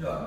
热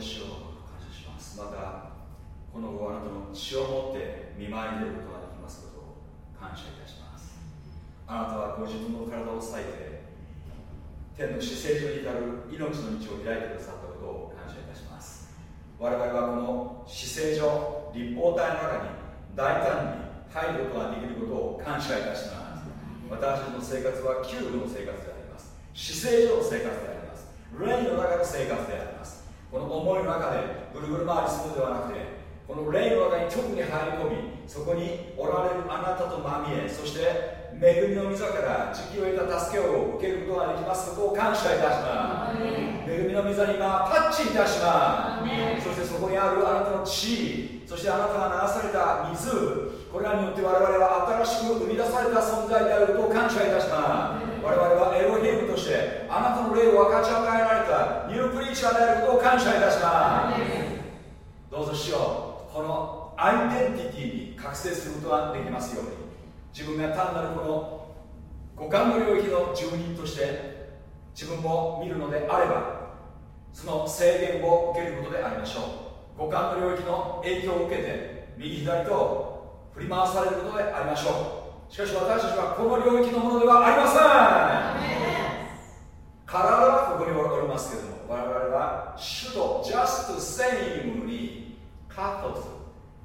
し感謝します。またこのごあなたの血を持って見舞いに出ることができますことを感謝いたします。あなたはご自分の体を裂いて天の姿勢上に至る命の道を開いてくださったことを感謝いたします。我々はこの姿勢上立方体の中に大胆に入ることができることを感謝いたします。私たちの生活は救部の生活であります。姿勢上の生活であります。霊の中の生活であります。この思いの中でぐるぐる回りするのではなくてこの霊の中に直に入り込みそこにおられるあなたとまみえそして恵みの溝から時期を得た助けを受けることができます。ことを感謝いたします。恵みの溝に今タッチいたします。そしてそこにあるあなたの地そしてあなたが流された水これらによって我々は新しく生み出された存在であることを感謝いたします。我々はエロヒームとしてあなたの霊を分かち与えられたニュープリーチャーであることを感謝いたします。どうぞしよこのアイデンティティに覚醒することができますように自分が単なるこの五感の領域の住人として自分を見るのであればその制限を受けることでありましょう。五感の領域の影響を受けて右左と振り回されることでありましょう。しかし私たちはこの領域のものではありません体はここにおります。けれども我々は主と just same にカット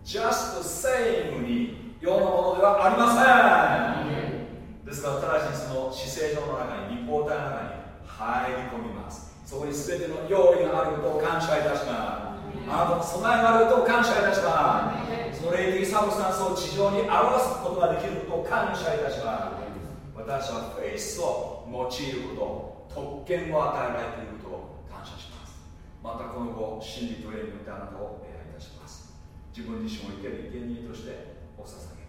す。る just same に世のものではありませんです。から直ちにその姿勢上の中に立方体の中に入り込みます。そこに全ての用意があることを感謝いたします。あなたの備えがあることを感謝いたします。の霊的サブスタンスを地上に表すことができることを感謝いたします。私はフェイスを用いること特権を与えられていることを感謝します。またこの後真理と霊によってあなたをお願いいたします。自分自身を生ける生贄としてお捧げ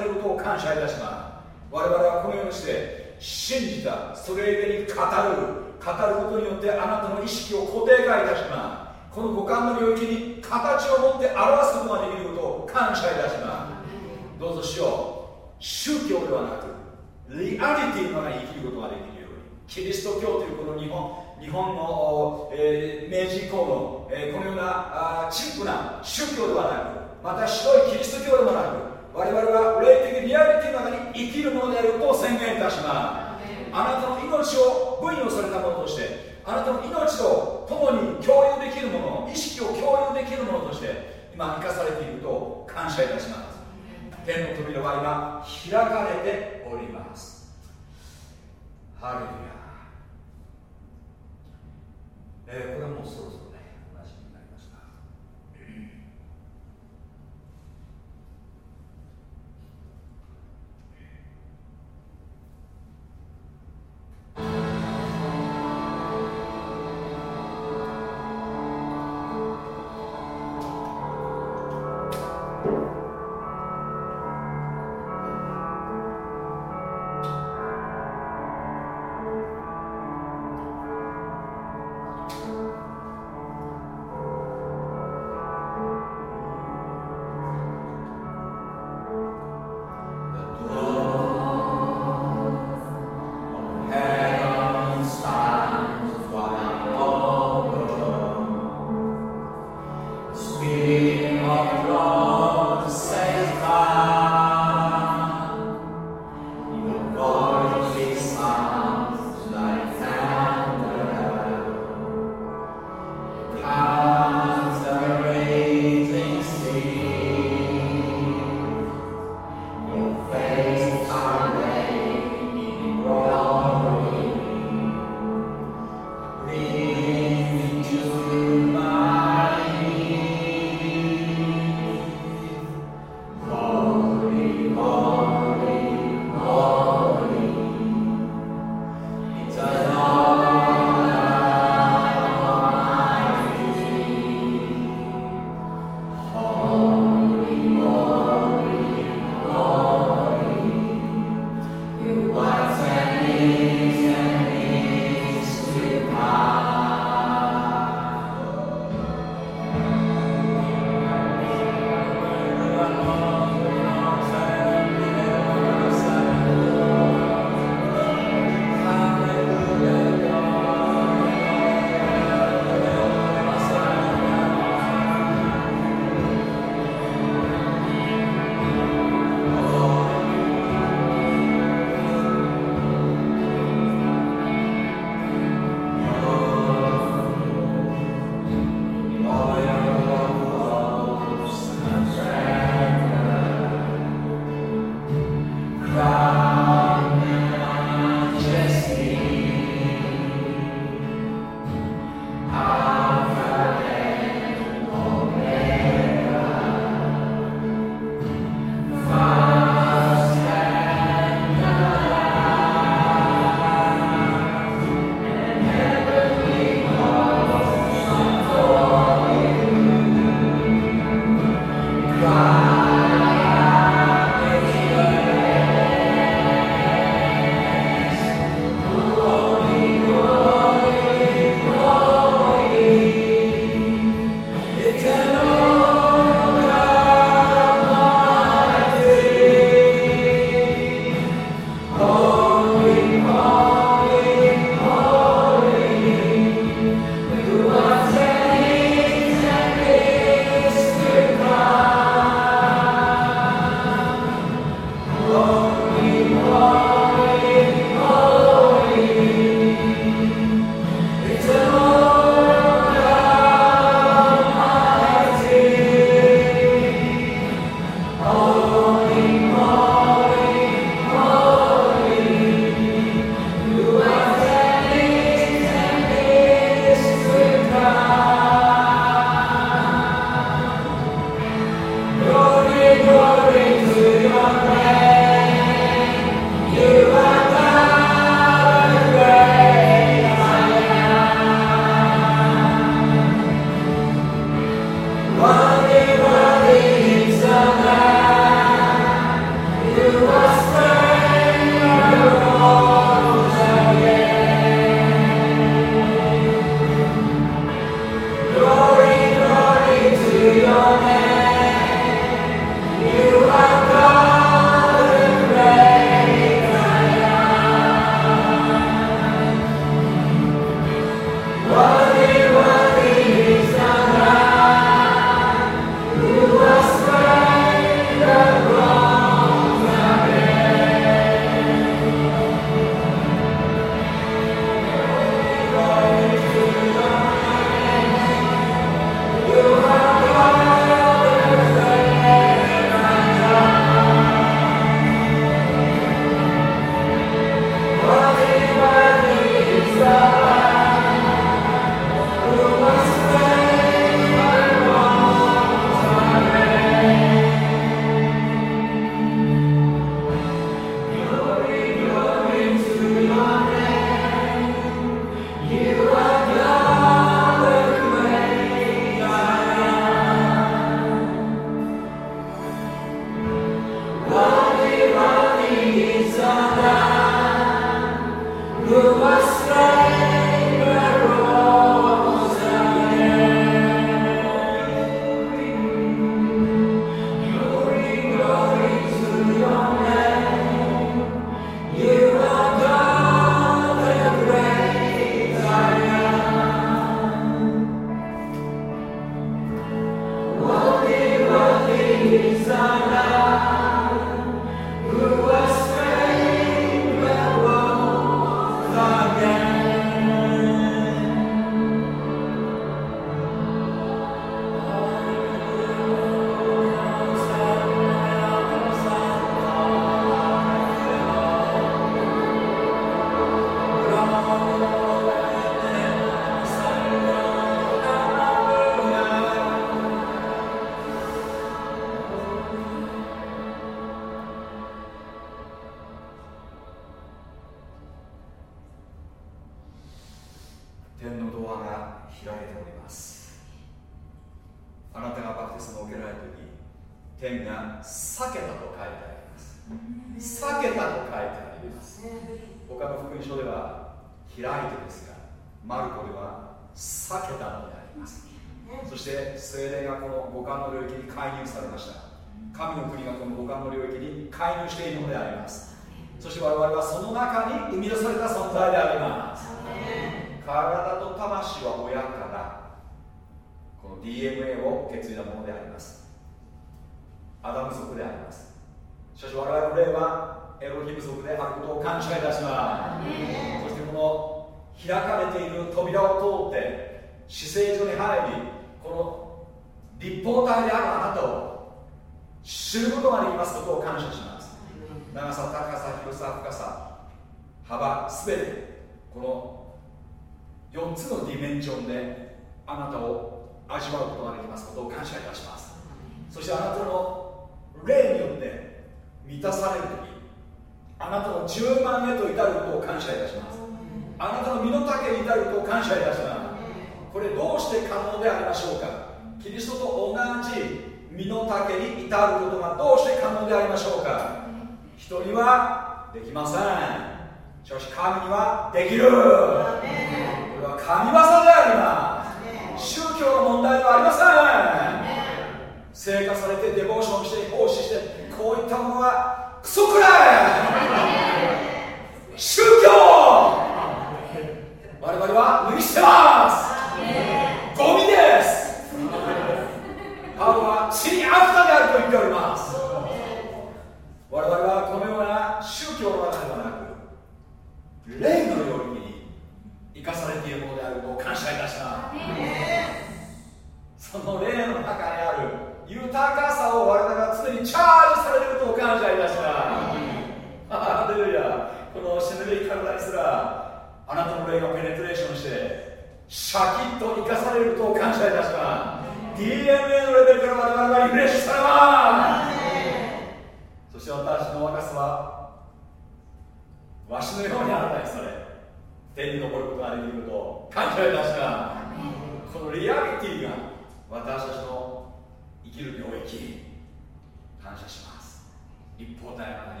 なに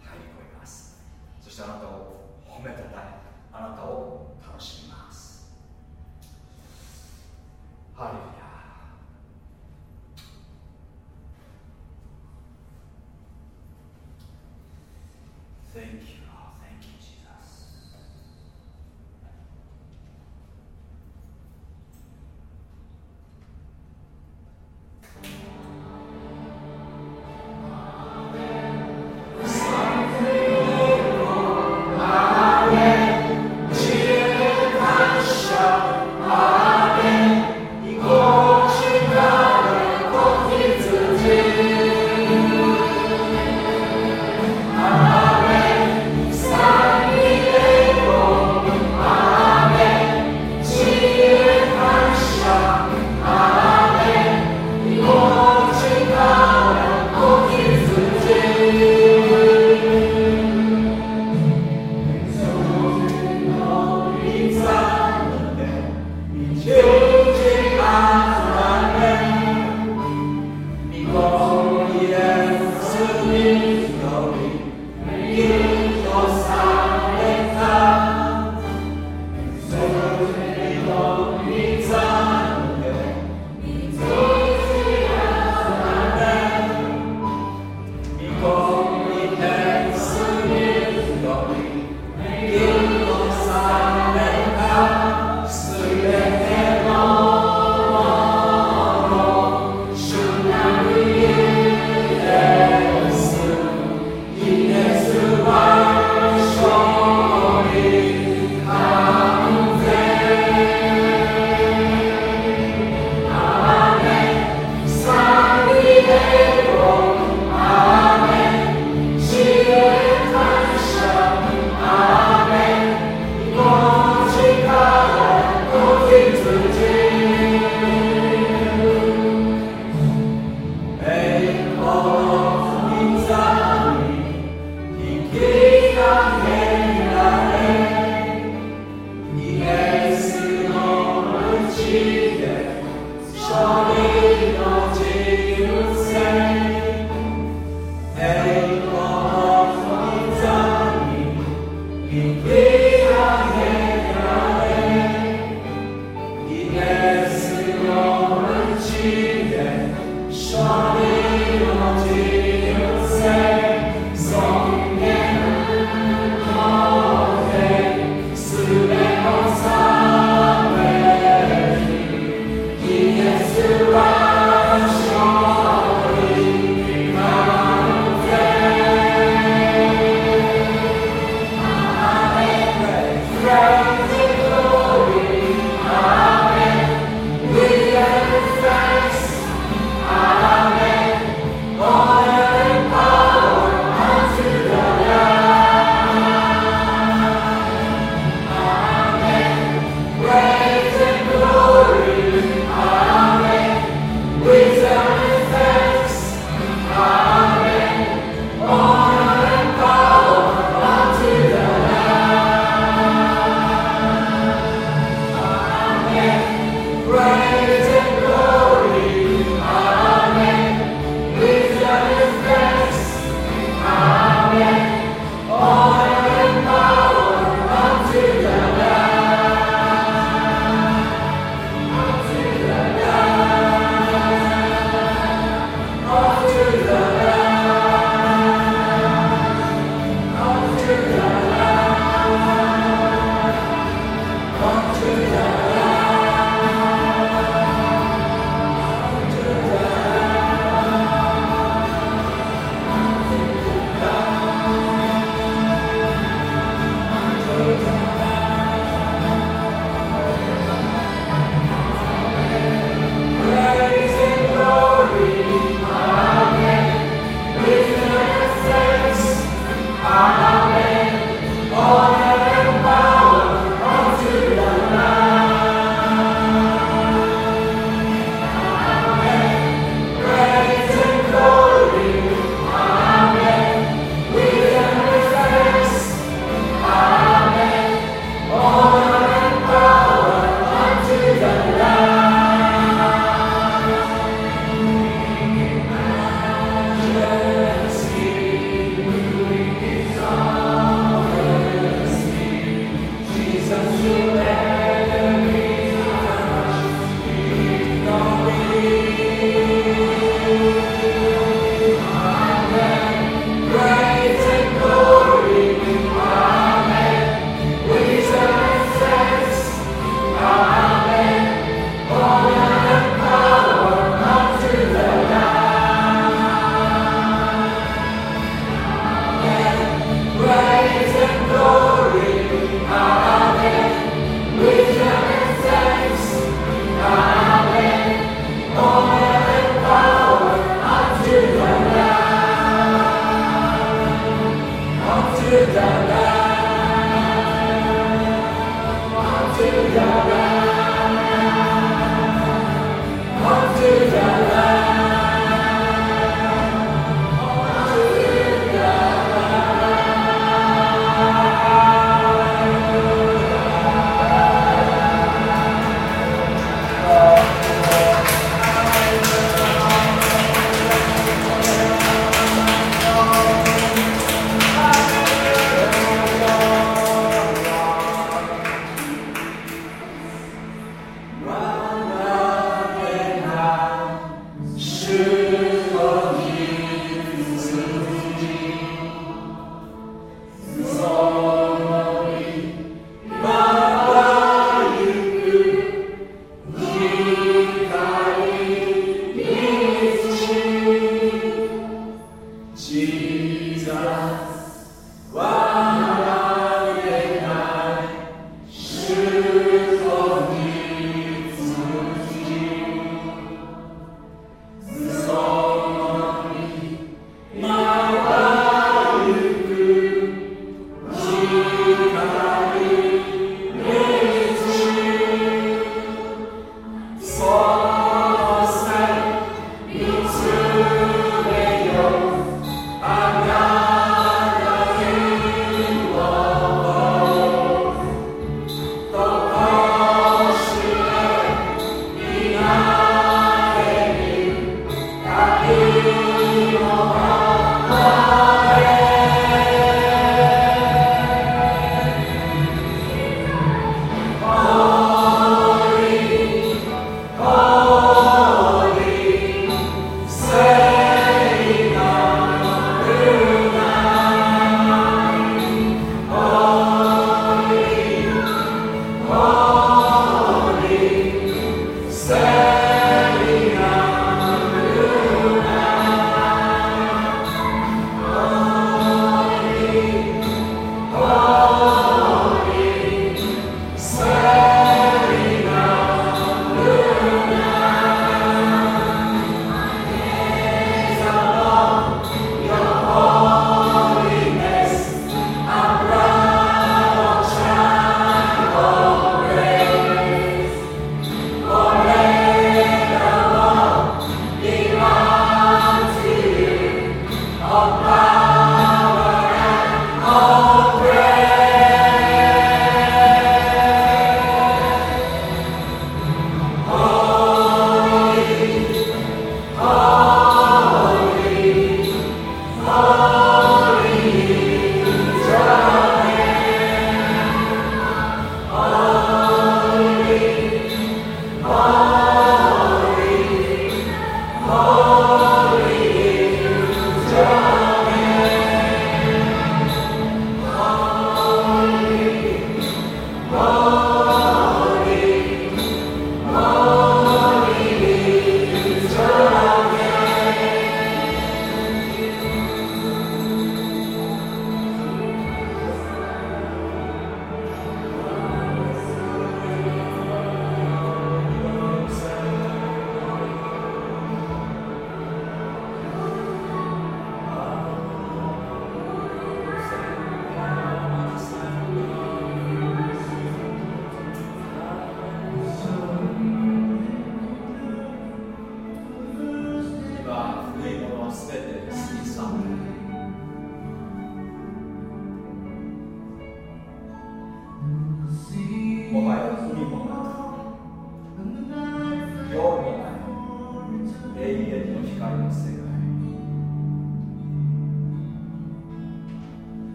入り込みます。そしてあなたを褒めたたえあなたを楽しみます。ハレル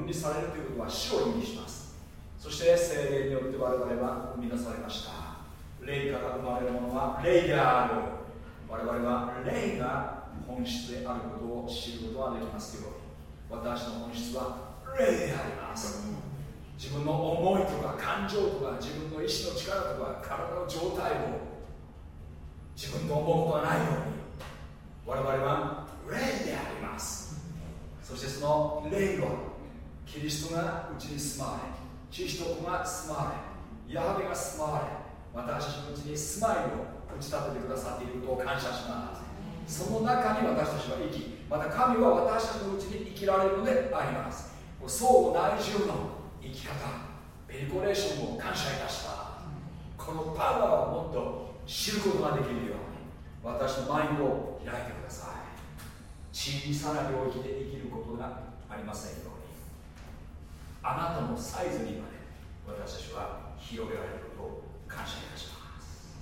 分離されるということは死を意味します。そして精霊によって我々は生み出されました。霊から生まれるものは霊である。我々は霊が本質であることを知ることができますように私の本質は霊であります。自分の思いとか感情とか自分の意志の力とか体の状態を自分と思うことがないように我々は霊であります。そしてその霊はキリストがうちに住まわれキリストが住まわれヤハベが住まわれ私たちのうちに住まいを打ち立ててくださっていることを感謝します。その中に私たちは生きまた神は私たちのうちに生きられるのであります。相互内住の生き方ペリコレーションを感謝いたします。このパワーをもっと知ることができるように私のマインドを開いてください。小さな領域で生きることがありませんよあなたのサイズにまで私たちは広げられることを感謝いたします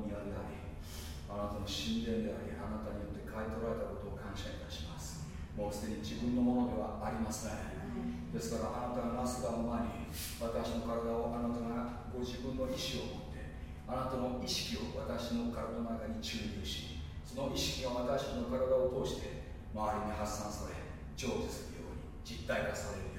ハレルヤ「もうすでに自分のものではありますねですからあなたがなすがまに私の体をあなたがご自分の意志を持ってあなたの意識を私の体の中に注入しその意識が私の体を通して周りに発散され成就するように実体化される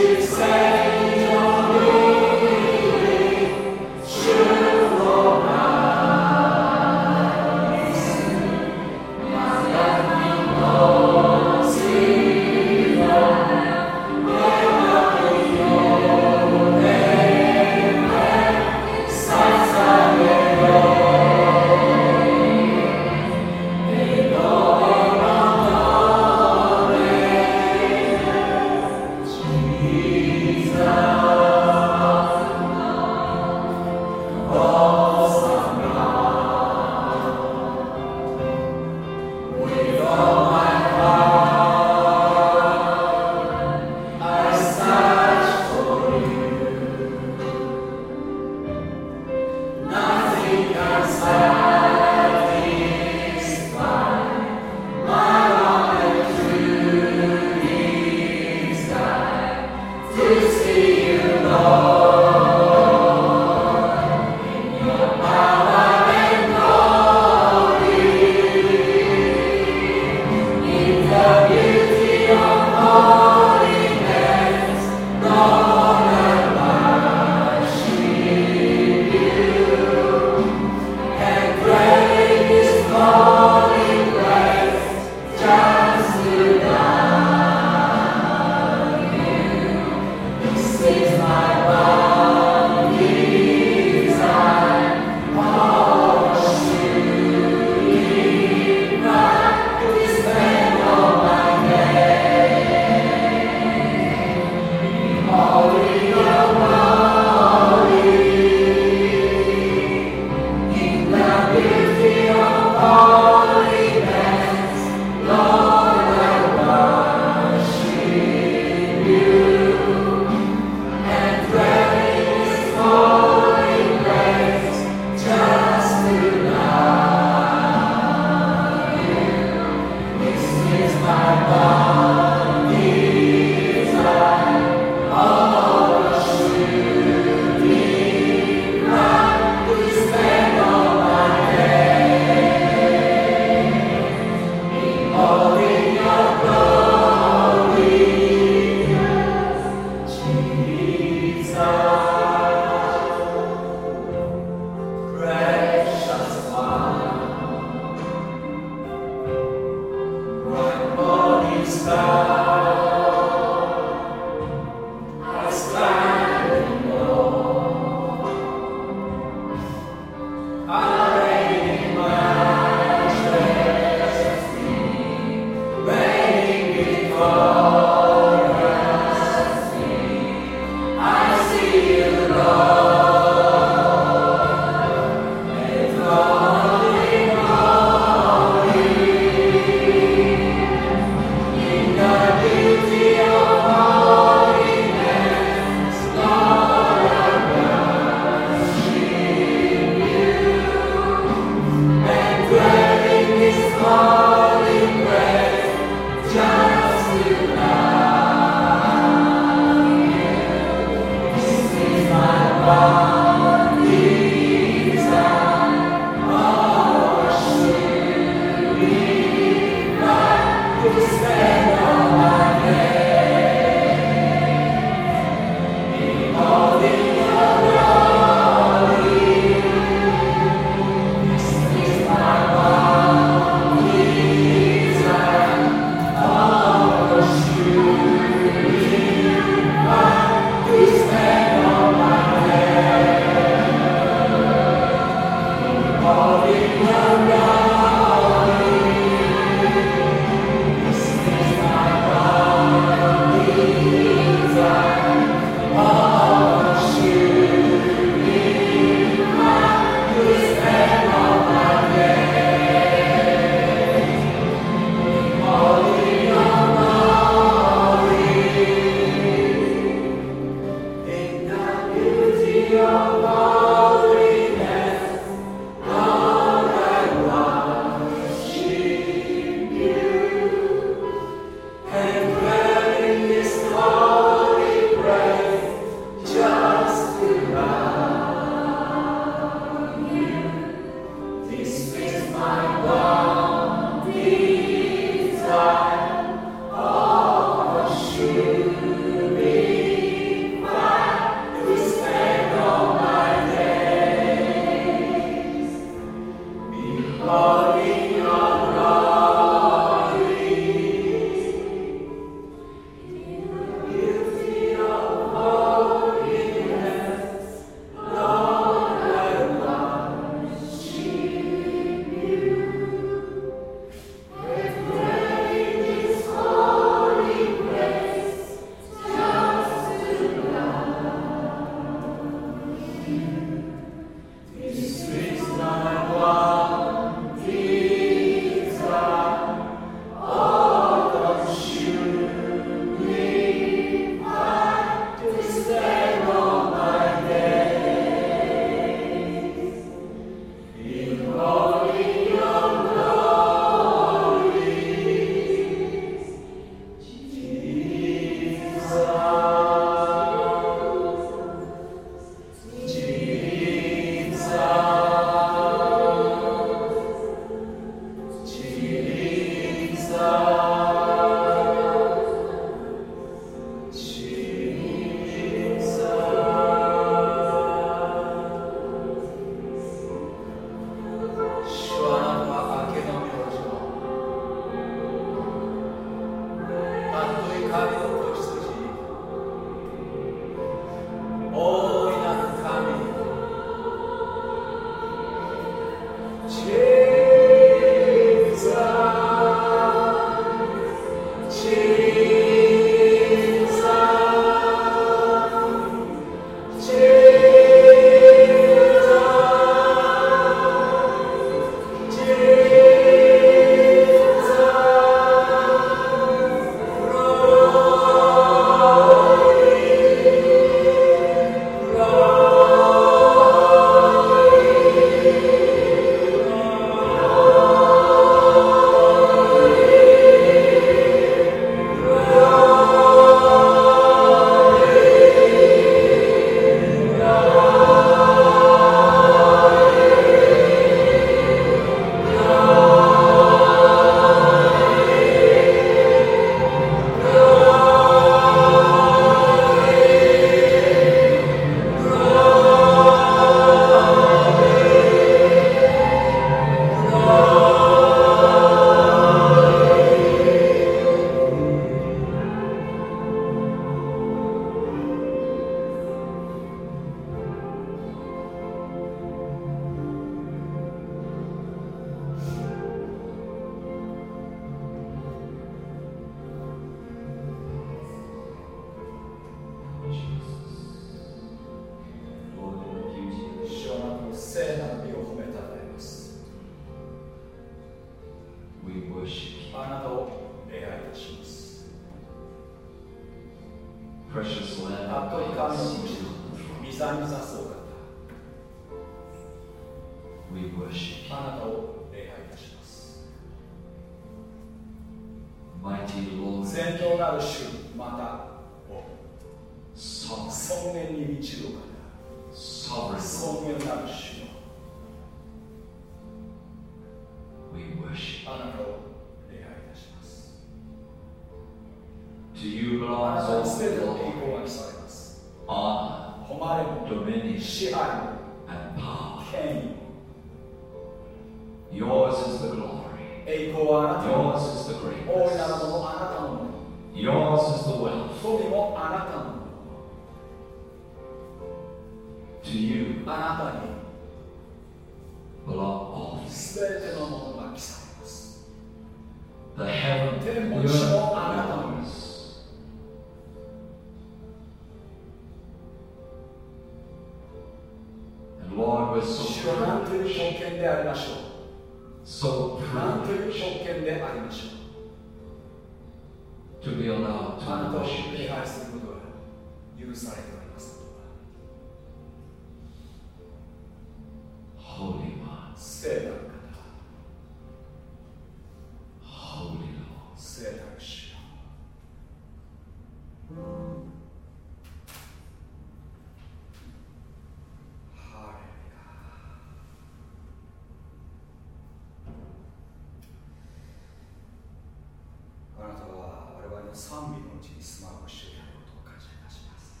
賛美のうちに住まう主であることを感謝いたします。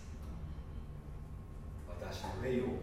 私の霊を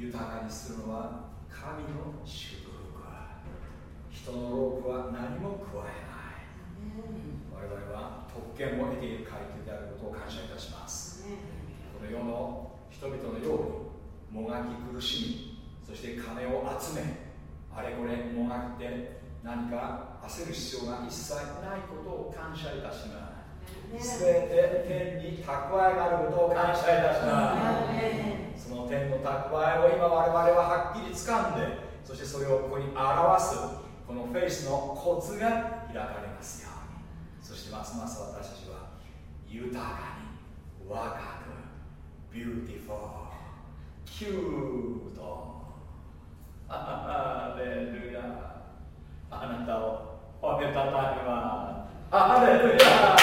豊かにするのはコツが開かれますように。そしてますます私たちは豊かに若く beautiful cute。ハレルヤ。あなたを褒めたたえますハレルヤ。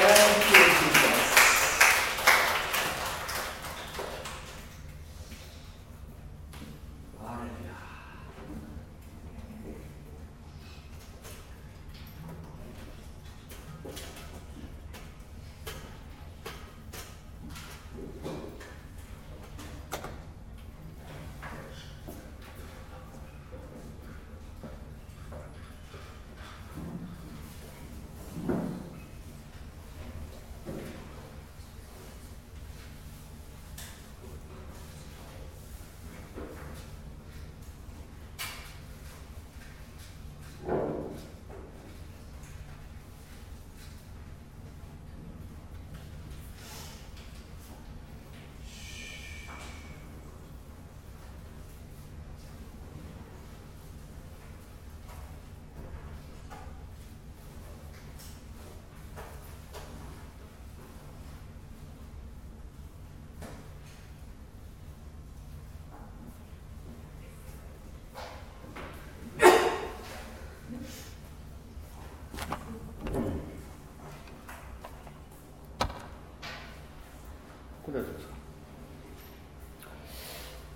Thank you.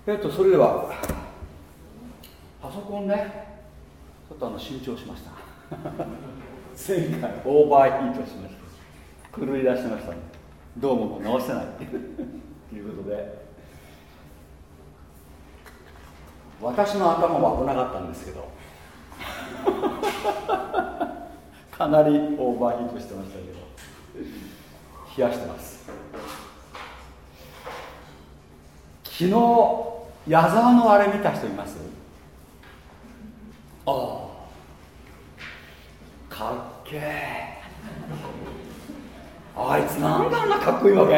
えっとそれではパソコンねちょっとあの新調しました。前回オーバーヒートしました。狂い出してました、ね、どうももう直せない。ということで私の頭は危なかったんですけど かなりオーバーヒートしてましたけど冷やしてます。昨日矢沢のあれ見た人います？ああ。かっけえ。あいつなんであんなかっこいいわけ？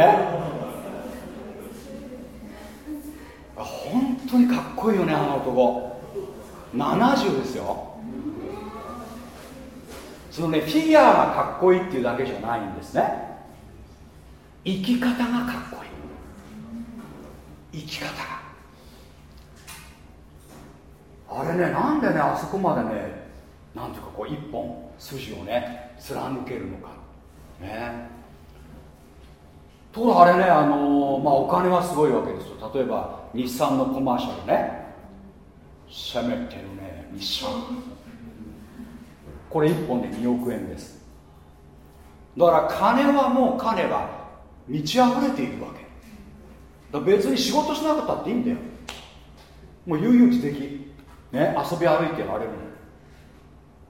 本当にかっこいいよねあの男。70ですよ。そのねフィギュアがかっこいいっていうだけじゃないんですね。生き方がかっこいい。生き方があれねなんでねあそこまでねなんていうかこう一本筋をね貫けるのか。ね。ところあれねあのー、まあお金はすごいわけですよ。例えば日産のコマーシャルね。攻めてるね日産。これ1本で2億円です。だから金はもう金は満ち溢れているわけ。だ別に仕事しなかったっていいんだよ。もう悠々自適。ね遊び歩いてられる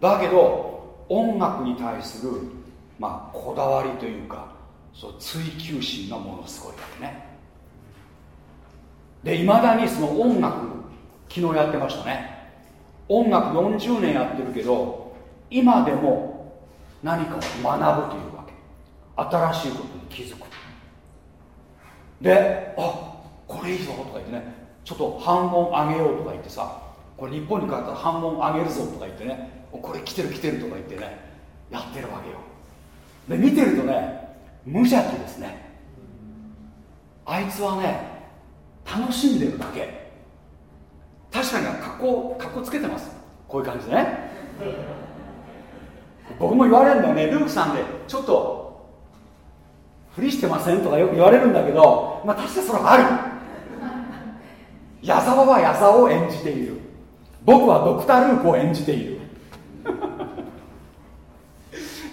だけど音楽に対するまあこだわりというかそう追求心がものすごいわけね。でいまだにその音楽昨日やってましたね。音楽40年やってるけど今でも何かを学ぶというわけ。新しいことに気づく。であこれいいぞとか言ってねちょっと半音上げようとか言ってさこれ日本に帰ったら半音上げるぞとか言ってね。これ来てる来てるとか言ってね。やってるわけよ。で見てるとね無邪気ですね。あいつはね楽しんでるだけ。確かに格好格好つけてます。こういう感じでね。僕も言われるんだよね。ルークさんでちょっとふりしてませんとかよく言われるんだけどまあ確かにそれはある。矢沢は矢沢を演じている。僕はドクター・ルークを演じている。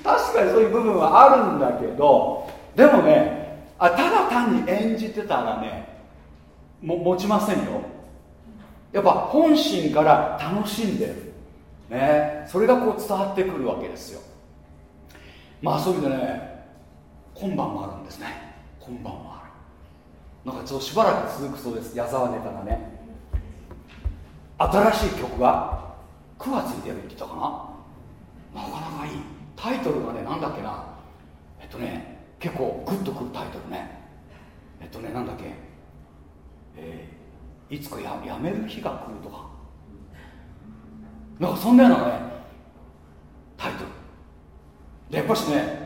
確かにそういう部分はあるんだけどでもねあただ単に演じてたらねも持ちませんよ。やっぱ本心から楽しんでる。ね。それがこう伝わってくるわけですよ。まあそういう意味でね今晩もあるんですね。今晩もある。なんかちょっとしばらく続くそうです。矢沢ネタがね。新しい曲が9月に出るって言ったかな？なかなかいい。タイトルがねなんだっけな？えっとね結構グッとくるタイトルね。えっとねなんだっけ？えー、いつかややめる日が来るとか。なんかそんなようなねタイトル。でやっぱしね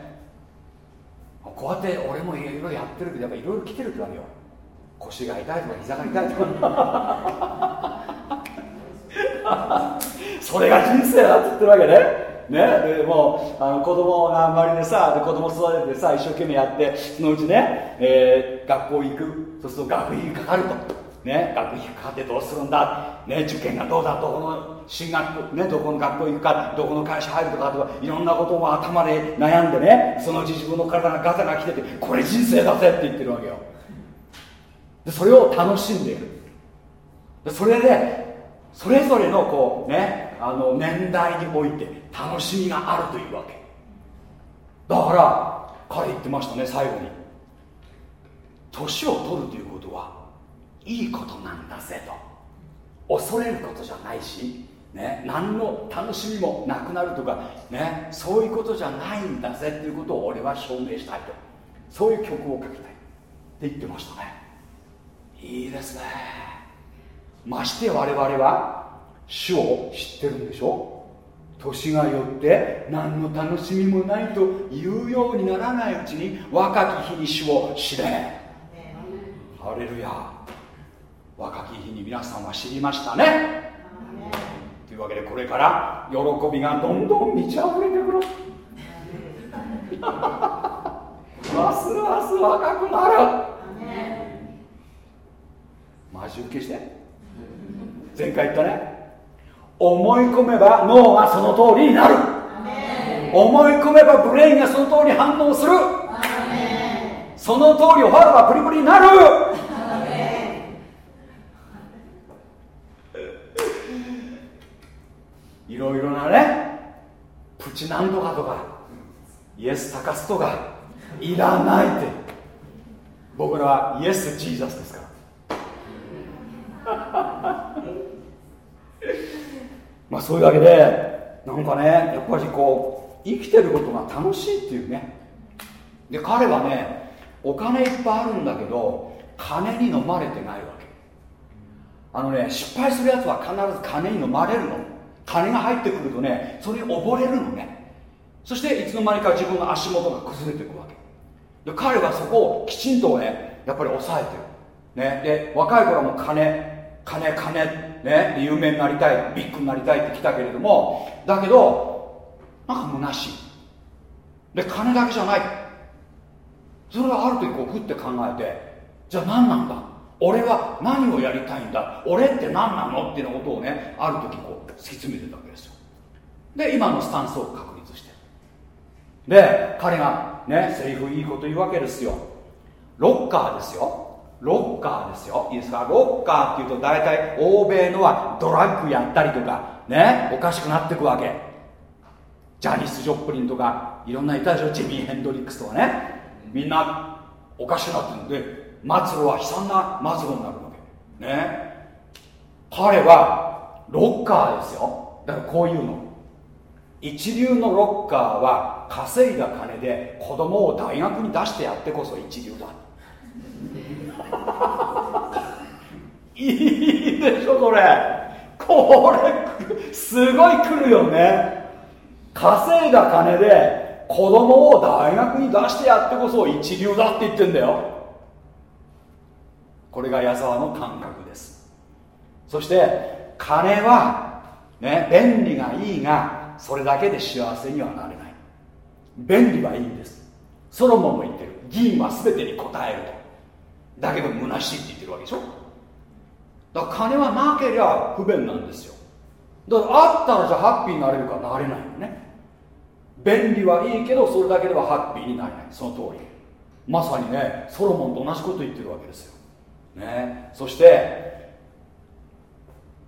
こうやって俺もいろいろやってるけどやっぱいろいろ来てるってわけよ。腰が痛いとか膝が痛いとか。それが人生だって言ってるわけね。ね、でもあの子供が周りでさで子供育ててさ一生懸命やってそのうちね、えー、学校行く。そうすると学費かかると。ね。学費かかってどうするんだ、ね、受験がどうだどこの進学ね。どこの学校行くかどこの会社入るとかとかいろんなことを頭で悩んでねそのうち自分の体がガタが来ててこれ人生だぜって言ってるわけよ。でそれを楽しんでいる。でそれでそれぞれのこうねあの年代において楽しみがあるというわけ。だから彼言ってましたね最後に。年を取るということはいいことなんだぜと。恐れることじゃないし、ね、何の楽しみもなくなるとか、ね、そういうことじゃないんだぜっていうことを俺は証明したいと。そういう曲を書きたいって言ってましたね。いいですね。まして我々は主を知ってるんでしょ？年がよって何の楽しみもないと言うようにならないうちに若き日に主を知れ。ハレルヤ。若き日に皆さんは知りましたね。というわけでこれから喜びがどんどん満ち溢れてくる。ますます若くなる。マジ受けして前回言ったね。思い込めば脳がその通りになる。思い込めばブレインがその通りに反応する。その通りお肌がプリプリになる。いろいろなねプチなんとかとかイエス高須とかいらないって。僕らはイエス・ジーザスですから まあそういうわけでなんかねやっぱりこう生きてることが楽しいっていうね。で彼はねお金いっぱいあるんだけど金に飲まれてないわけ。あのね失敗するやつは必ず金に飲まれるの。金が入ってくるとねそれに溺れるのね。そしていつの間にか自分の足元が崩れていくわけ。で彼はそこをきちんとねやっぱり抑えてる、ね、で若い頃も金金金ね有名になりたいビッグになりたいって来たけれどもだけどなんか虚し。いで金だけじゃない。それがある時こうふって考えてじゃあ何なんだ？俺は何をやりたいんだ？俺って何なの？っていうことをねある時こう突き詰めてたわけですよ。で今のスタンスを確立して。で彼がねセリフいいこと言うわけですよ。ロッカーですよ。ロッカーですよ。いいですかロッカーっていうと大体欧米のはドラッグやったりとかねおかしくなってくわけ。ジャニス・ジョップリンとかいろんないたでしょジェミー・ヘンドリックスとかね。みんなおかしくなってるんで末路は悲惨な末路になるわけ。ね。彼はロッカーですよ。だからこういうの。一流のロッカーは稼いだ金で子供を大学に出してやってこそ一流だ。いいでしょこれ。これすごい来るよね。稼いだ金で子供を大学に出してやってこそ一流だって言ってんだよ。これが矢沢の感覚です。そして金はね便利がいいがそれだけで幸せにはなれない。便利はいいんです。ソロモンも言ってる。議員は全てに応えると。だけど虚しいって言ってるわけでしょ？だから金はなけりゃ不便なんですよ。だからあったらじゃあハッピーになれるかなれないよね。便利はいいけどそれだけではハッピーになれない。その通り。まさにねソロモンと同じこと言ってるわけですよ、ね、そして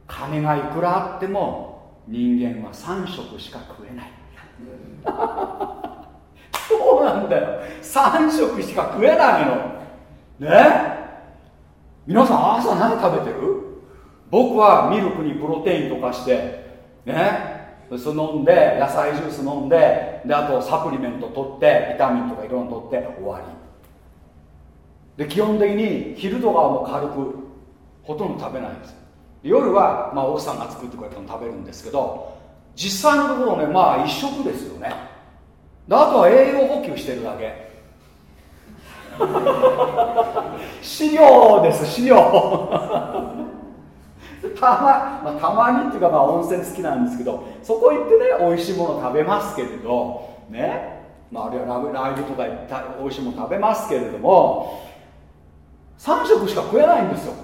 金がいくらあっても人間は3食しか食えない。そうなんだよ。3食しか食えないの。ね。皆さん朝何食べてる？僕はミルクにプロテインとかしてね。そ飲んで野菜ジュース飲んでであとサプリメント取ってビタミンとかいろんなの取って終わり。で基本的に昼とかはもう軽くほとんど食べないんです。夜は、まあ、奥さんが作ってくれたの食べるんですけど実際のところねまあ一食ですよね。であとは栄養補給してるだけ。資料です資料たま,、まあ、たまにっていうかまあ温泉好きなんですけどそこ行ってね美味しいもの食べますけれどね、まあ、あるいはライブライブとか行った美味しいもの食べますけれども3食しか食えないんですよ。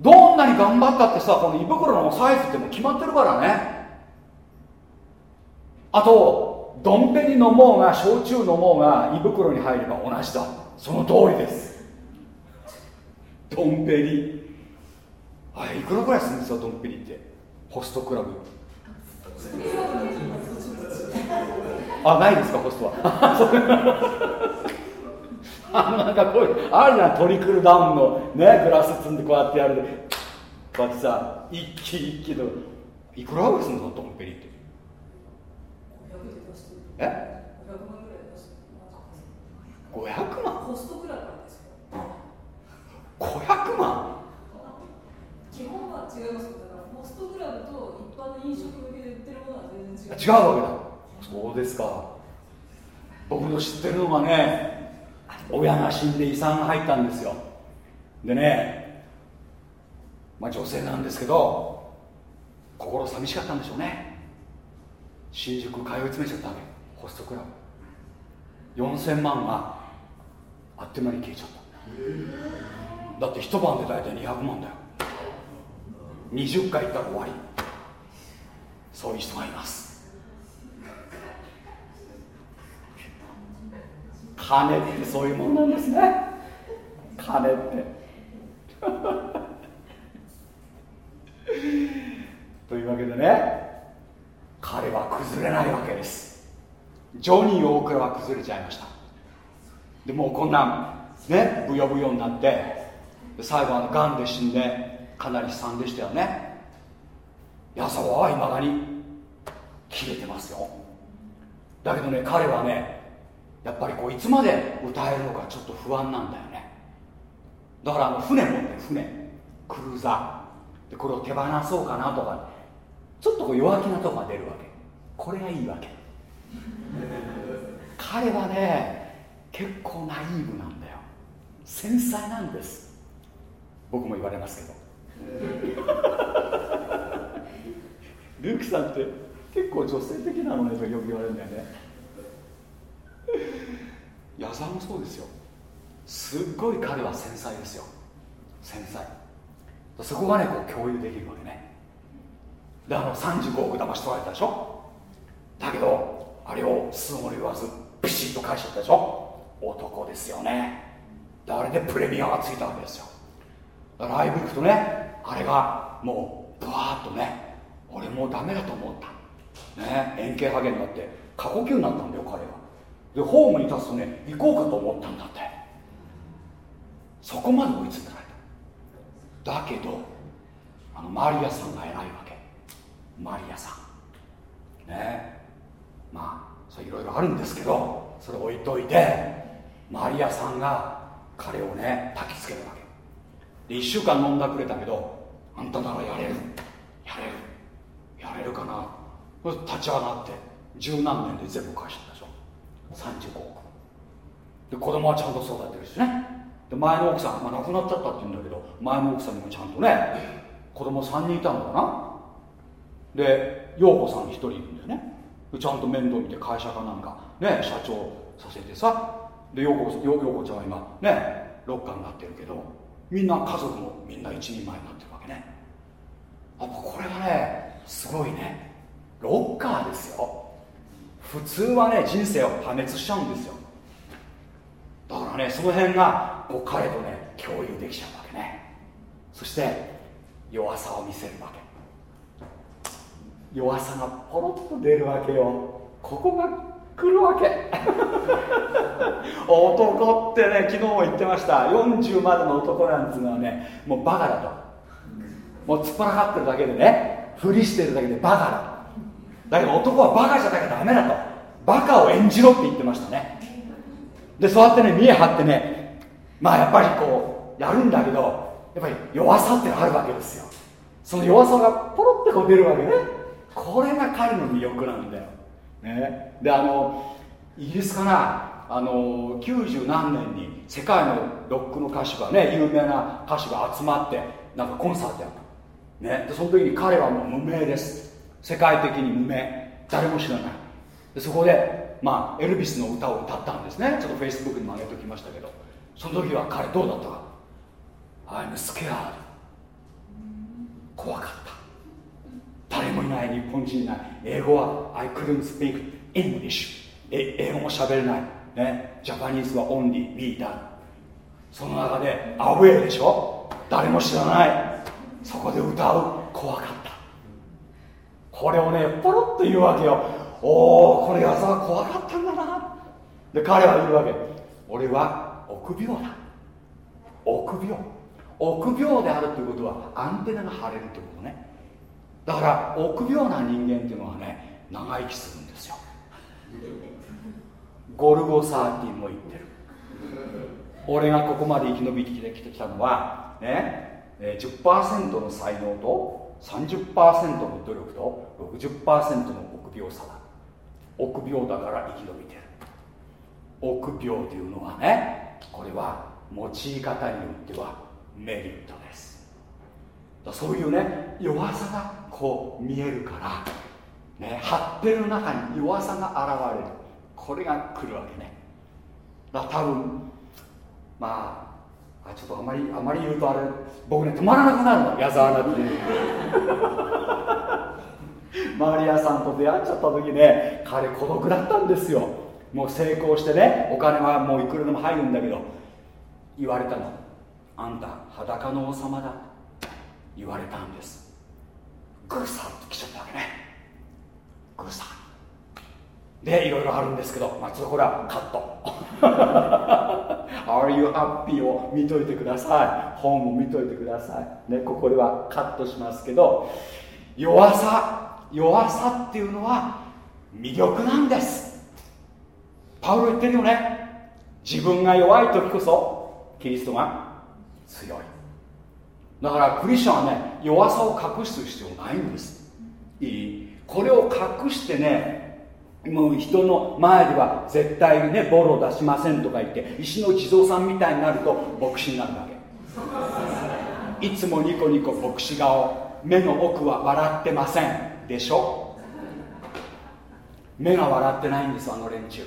どんなに頑張ったってさこの胃袋のサイズっても決まってるからね。あとドンペリ飲もうが焼酎飲もうが胃袋に入れば同じだ。その通りです。ドンペリ。あれいくらぐらいするんですかドンペリって。ホストクラブ。あないですかホストは。あのなんかこういうあるじゃんトリクルダウンのねグラス積んでこうやってやるこうやってさ一気一気の。いくらぐらいするのドンペリって。え？500万？ホストクラブなんですよ。500万？基本は違いますよ。だからホストクラブと一般の飲食向けで売ってるものは全然違う。違うわけだ。そうですか。僕の知ってるのがね親が死んで遺産が入ったんですよ。でねまあ女性なんですけど心寂しかったんでしょうね。新宿通い詰めちゃったわけ。ホストクラブ。4000万があっという間に消えちゃった。だって一晩で大体200万だよ。20回行ったら終わり。そういう人がいます。金ってそういうもんなんですね。金って。というわけでね彼は崩れないわけです。ジョニー大倉は崩れちゃいました。でもうこんなんねブヨブヨになって最後あのがんで死んでかなり悲惨でしたよね。矢沢はいまだに切れてますよ。だけどね彼はねやっぱりこういつまで歌えるのかちょっと不安なんだよね。だからあの船持ってる船クルーザー。でこれを手放そうかなとかちょっとこう弱気なとこが出るわけ。これがいいわけ。彼はね結構ナイーブなんだよ。繊細なんです。僕も言われますけど。ルークさんって結構女性的なのねとよく言われるんだよね。矢沢もそうですよ。すっごい彼は繊細ですよ。繊細。そこがねこう共有できるわけね。であの35億騙し取られたでしょ。だけどあれを素も言わずピシッと返しちゃったでしょ男ですよね。であれでプレミアがついたわけですよ。ライブ行くとねあれがもうブワーッとね俺もうダメだと思った。ね円形ハゲになって過呼吸になったんだよ彼は。でホームに立つとね行こうかと思ったんだって。そこまで追い詰められただけどあのマリアさんが偉いわけ。マリアさん。ね。まあそれいろいろあるんですけどそれ置いといてマリアさんが彼をね焚きつけるわけ。で1週間飲んだくれたけどあんたならやれる。やれる。やれるかな。立ち上がって十何年で全部返したでしょ。35億。で子供はちゃんと育てるしね。で前の奥さん、まあ、亡くなっちゃったって言うんだけど前の奥さんにもちゃんとね子供3人いたのかな。で陽子さん1人いるんだよね。ちゃんと面倒見て会社かなんかね社長させてさで陽子陽子ちゃんは今ねロッカーになってるけどみんな家族もみんな一人前になってるわけね。やっぱこれがねすごいね。ロッカーですよ。普通はね人生を破滅しちゃうんですよ。だからねその辺がこう彼とね共有できちゃうわけね。そして弱さを見せるわけ。弱さがポロッと出るわけよ。ここが来るわけ。男ってね昨日も言ってました。40までの男なんていうのはねもうバカだと。もう突っ張らかってるだけでねふりしてるだけでバカだ。だけど男はバカじゃなきゃダメだと。バカを演じろって言ってましたね。でそうやってね見え張ってねまあやっぱりこうやるんだけどやっぱり弱さってあるわけですよ。その弱さがポロってこう出るわけね。これが彼の魅力なんだよ、ね、であのイギリスかなあの90何年に世界のロックの歌手がね有名な歌手が集まってなんかコンサートやった、ね、でその時に彼はもう無名です。世界的に無名。誰も知らない。でそこでまあエルビスの歌を歌ったんですね。ちょっとフェイスブックにも上げておきましたけど。その時は彼どうだったか。I'm scared 怖かった。誰もいない日本人いない。英語は I couldn't speak English. 英語も喋れない。ね。ジャパニーズは only me だその中でアウェーでしょ？誰も知らない。そこで歌う。怖かった。これをねポロッと言うわけよ。おおこれ矢沢怖かったんだな。で彼は言うわけ。俺は臆病だ。臆病。臆病であるということはアンテナが張れるということね。だから臆病な人間っていうのはね長生きするんですよ。ゴルゴ13も言ってる。俺がここまで生き延びてきてきたのはね10%の才能と30%の努力と60%の臆病さだ。臆病だから生き延びてる。臆病というのはねこれは用い方によってはメリットです。そういうね弱さがこう見えるからね張ってる中に弱さが現れる。これが来るわけね。だ多分まあちょっとあまりあまり言うとあれ僕ね止まらなくなるの。矢沢だってマリアさんと出会っちゃった時ね彼孤独だったんですよ。もう成功してねお金はもういくらでも入るんだけど言われたの。あんた裸の王様だ。言われたんです。グサッと来ちゃったわけね。グサでいろいろあるんですけど、まあ、ちょっとこれはカット。Are you happy? を見といてください。本も見といてください、ね、ここではカットしますけど弱さ弱さっていうのは魅力なんです。パウロ言ってるよね。自分が弱い時こそキリストが強い。だからクリスチャンはね弱さを隠す必要ないんです。いいこれを隠してねもう人の前では絶対にねボロ出しませんとか言って石の地蔵さんみたいになると牧師になるわけ。いつもニコニコ牧師顔目の奥は笑ってませんでしょ？目が笑ってないんですあの連中。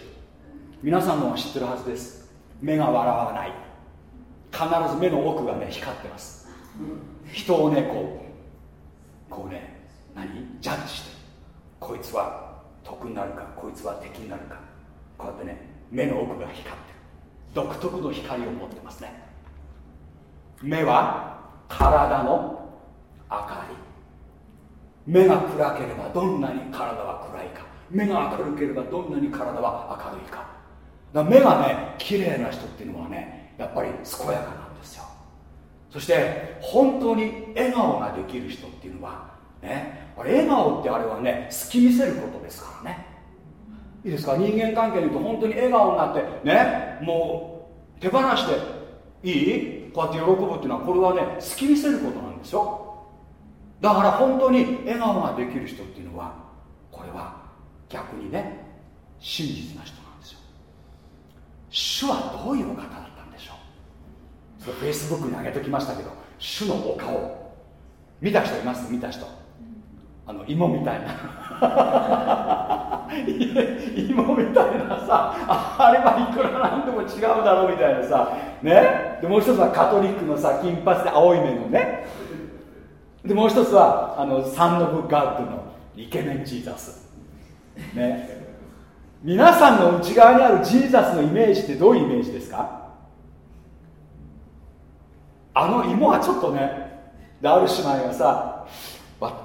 皆さんのは知ってるはずです。目が笑わない。必ず目の奥がね光ってます。人をねこうこうね何？ジャッジして。こいつは得になるかこいつは敵になるか。こうやってね目の奥が光ってる。独特の光を持ってますね。目は体の明かり。目が暗ければどんなに体は暗いか。目が明るければどんなに体は明るいか。だ目がね綺麗な人っていうのはねやっぱり健やかなんですよ。そして本当に笑顔ができる人っていうのはね笑顔ってあれはね好き見せることですからね。いいですか？人間関係で言うと本当に笑顔になってねもう手放していい？こうやって喜ぶっていうのはこれはね好き見せることなんですよ。だから本当に笑顔ができる人っていうのはこれは逆にね真実な人なんですよ。主はどういうお方だったんでしょう？それフェイスブックに上げときましたけど主のお顔見た人います？見た人あの芋みたいな。芋みたいなさあれはいくらなんでも違うだろうみたいなさね？でもう一つはカトリックのさ金髪で青い目のね。でもう一つはあのサンド・ブ・ガッドのイケメン・ジーザス。ね？皆さんの内側にあるジーザスのイメージってどういうイメージですか？あの芋はちょっとねである姉妹がさ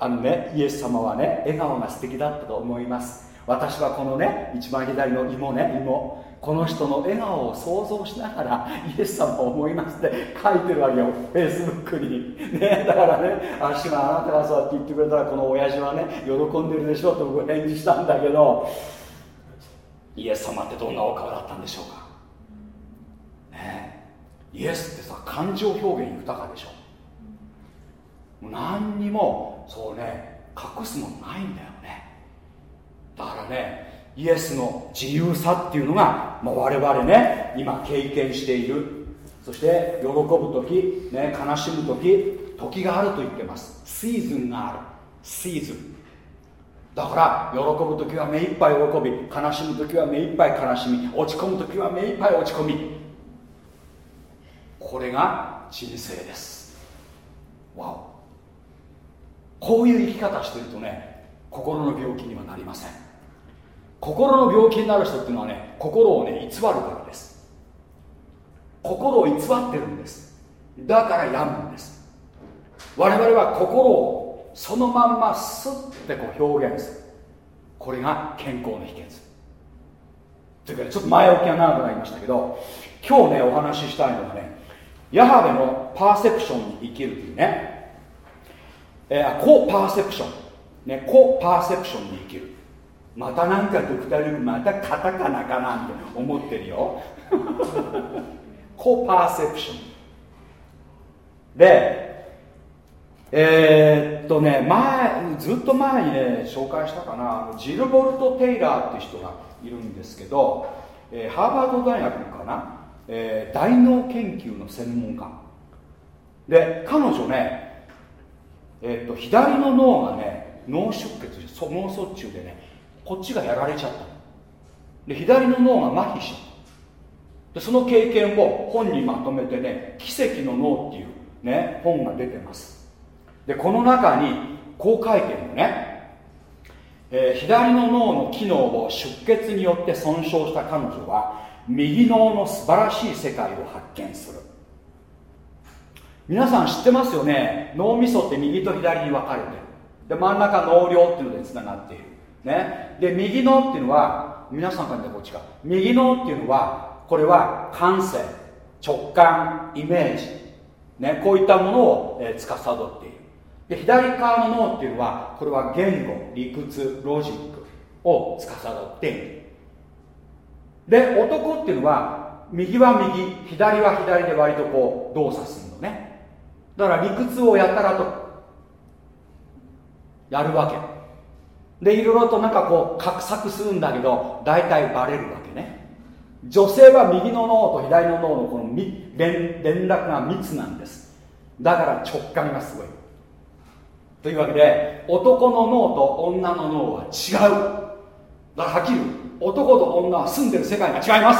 あのねイエス様はね笑顔が素敵だったと思います。私はこのね一番左の芋ね芋。この人の笑顔を想像しながらイエス様を思いますって書いてるわけよフェイスブックに。ねだからねあしがあなたがそうやって言ってくれたらこの親父はね喜んでるでしょうと僕返事したんだけどイエス様ってどんなお顔だったんでしょうか？ねイエスってさ感情表現豊かでしょ。何にもそうね隠すものないんだよね。だからねイエスの自由さっていうのが、まあ、我々ね今経験している。そして喜ぶ時、ね、悲しむ時時があると言ってます。シーズンがある。シーズン。だから喜ぶ時は目いっぱい喜び悲しむ時は目いっぱい悲しみ落ち込む時は目いっぱい落ち込み。これが人生です。わお。こういう生き方してるとね心の病気にはなりません。心の病気になる人っていうのはね心をね偽るからです。心を偽ってるんです。だから病むんです。我々は心をそのまんまスッてこう表現する。これが健康の秘訣。というかちょっと前置きが長くなりましたけど今日ねお話ししたいのはねヤハベのパーセプションに生きるというねえー、コパーセプション、ね、コパーセプションに生きる。またなんかドクター・ルーまたカタカナかなんて思ってるよ。コパーセプション。でえー、っとね前ずっと前にね紹介したかな。ジルボルト・テイラーって人がいるんですけど、えー、ハーバード大学かな、えー、大脳研究の専門家。で彼女ねえーと、左の脳がね脳出血脳卒中でねこっちがやられちゃったで左の脳が麻痺しちゃった。でその経験を本にまとめてね「奇跡の脳」っていうね本が出てます。でこの中にこう書いてるのね、えー、左の脳の機能を出血によって損傷した彼女は右脳の素晴らしい世界を発見する。皆さん知ってますよね？脳みそって右と左に分かれてる。で真ん中脳梁っていうのでつながっている。ね？で右脳っていうのは皆さんから見たらこっちか。右脳っていうのはこれは感性直感イメージ、ね、こういったものを、えー、司っている。で左側の脳っていうのはこれは言語理屈ロジックを司っている。で男っていうのは右は右左は左で割とこう動作する。だから理屈をやったらと。やるわけ。でいろいろとなんかこう画策するんだけど大体バレるわけね。女性は右の脳と左の脳のこの連連絡が密なんです。だから直感がすごい。というわけで男の脳と女の脳は違う。だからはっきり男と女は住んでる世界が違いま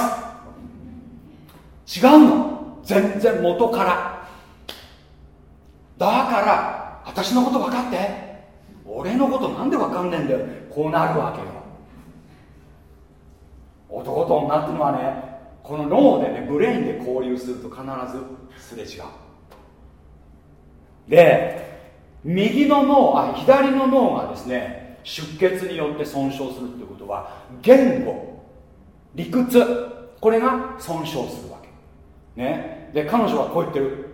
す。違うの。全然元から。だから私のこと分かって。俺のことなんで分かんねえんだよ。こうなるわけよ。男と女っていうのはねこの脳でねブレインで交流すると必ずすれ違う。で右の脳あ左の脳がですね出血によって損傷するってことは言語理屈これが損傷するわけ。ね。で彼女はこう言ってる。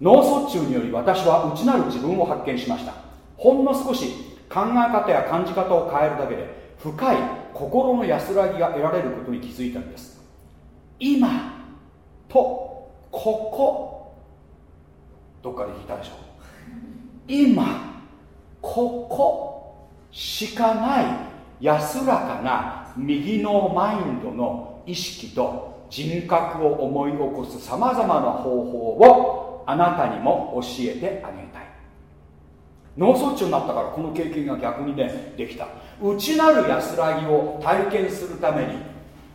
脳卒中により私は内なる自分を発見しました。ほんの少し考え方や感じ方を変えるだけで深い心の安らぎが得られることに気づいたんです。今とここ。どっかで聞いたでしょ？今ここしかない安らかな右のマインドの意識と人格を思い起こすさまざまな方法をあなたにも教えてあげたい。脳卒中になったからこの経験が逆にねできた。内なる安らぎを体験するために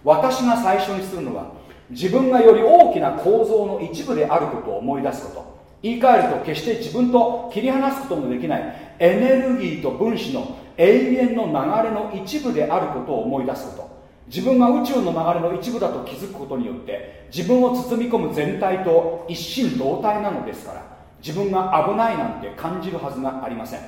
私が最初にするのは自分がより大きな構造の一部であることを思い出すこと。言い換えると決して自分と切り離すこともできないエネルギーと分子の永遠の流れの一部であることを思い出すこと。自分が宇宙の流れの一部だと気づくことによって自分を包み込む全体と一心同体なのですから自分が危ないなんて感じるはずがありません。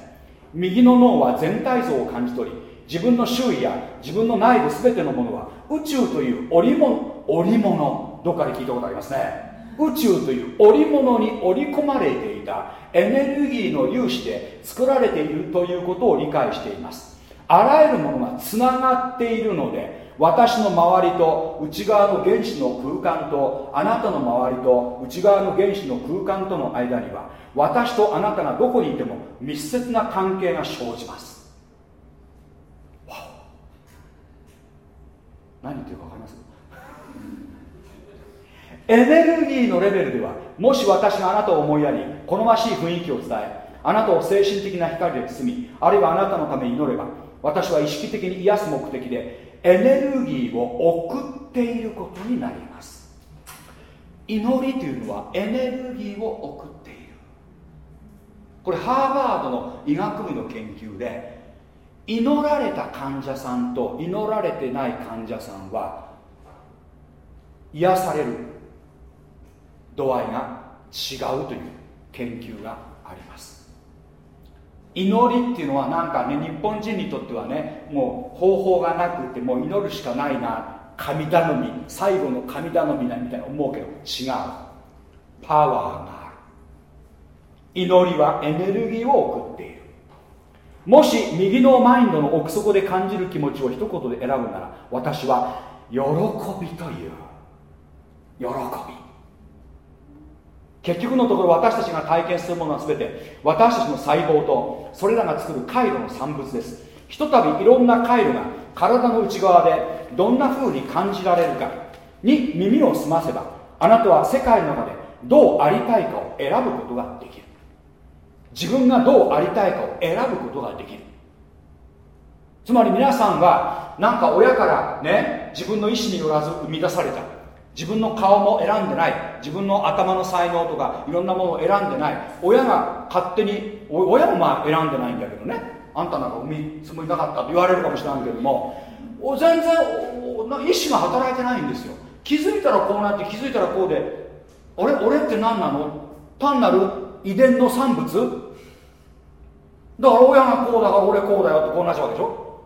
右の脳は全体像を感じ取り自分の周囲や自分の内部全てのものは宇宙という織物織物どっかで聞いたことありますね。宇宙という織物に織り込まれていたエネルギーの粒子で作られているということを理解しています。あらゆるものがつながっているので私の周りと内側の原子の空間とあなたの周りと内側の原子の空間との間には私とあなたがどこにいても密接な関係が生じます。何言ってるか分かります？エネルギーのレベルではもし私があなたを思いやり好ましい雰囲気を伝えあなたを精神的な光で包みあるいはあなたのために祈れば私は意識的に癒す目的でエネルギーを送っていることになります。祈りというのはエネルギーを送っている。これハーバードの医学部の研究で祈られた患者さんと祈られてない患者さんは癒される度合いが違うという研究があります。祈りっていうのはなんかね日本人にとってはねもう方法がなくてもう祈るしかないな神頼み最後の神頼みなみたいな思うけど違う。パワーがある。祈りはエネルギーを送っている。もし右のマインドの奥底で感じる気持ちを一言で選ぶなら私は喜びという。喜び。結局のところ私たちが体験するものは全て私たちの細胞とそれらが作る回路の産物です。ひとたびいろんな回路が体の内側でどんな風に感じられるかに耳を澄ませばあなたは世界の中でどうありたいかを選ぶことができる。自分がどうありたいかを選ぶことができる。つまり皆さんはなんか親からね自分の意思によらず生み出された。自分の顔も選んでない。自分の頭の才能とかいろんなものを選んでない。親が勝手に親もまあ選んでないんだけどね。あんたなんか産みつもりなかったと言われるかもしれないけども。全然意思が働いてないんですよ。気づいたらこうなって気づいたらこうで俺俺って何なの？単なる遺伝の産物？だから親がこうだから俺こうだよってこうなっちゃうわけでしょ。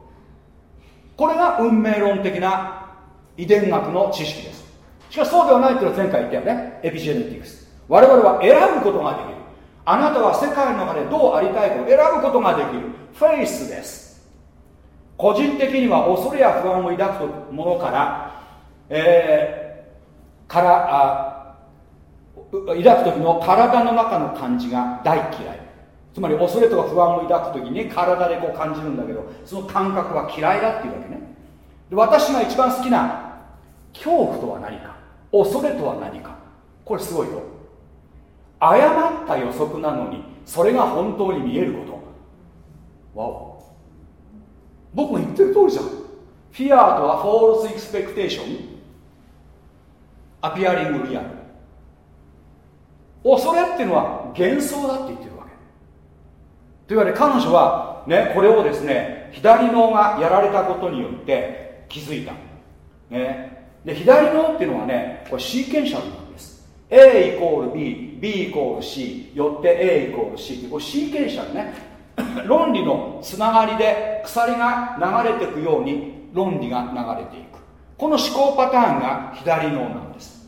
これが運命論的な遺伝学の知識です。しかしそうではないっていうのは前回言ったよねエピジェネティクス。我々は選ぶことができる。あなたは世界の中でどうありたいかを選ぶことができる。フェイスです。個人的には恐れや不安を抱くものからえー、からあ抱く時の体の中の感じが大嫌い。つまり恐れとか不安を抱く時に体でこう感じるんだけどその感覚は嫌いだっていうわけね。で私が一番好きな恐怖とは何か。恐れとは何か？これすごいよ。誤った予測なのにそれが本当に見えること。わお。僕も言ってる通りじゃん。 Fear とは false expectation。appearing real。恐れっていうのは幻想だって言ってるわけ。というわけで彼女はねこれをですね左脳がやられたことによって気づいた、ね、で左脳っていうのはねこれシーケンシャルなんです。A イコール B B イコール C よって A イコール C ってこれシーケンシャルね。論理のつながりで鎖が流れていくように論理が流れていく。この思考パターンが左脳なんです。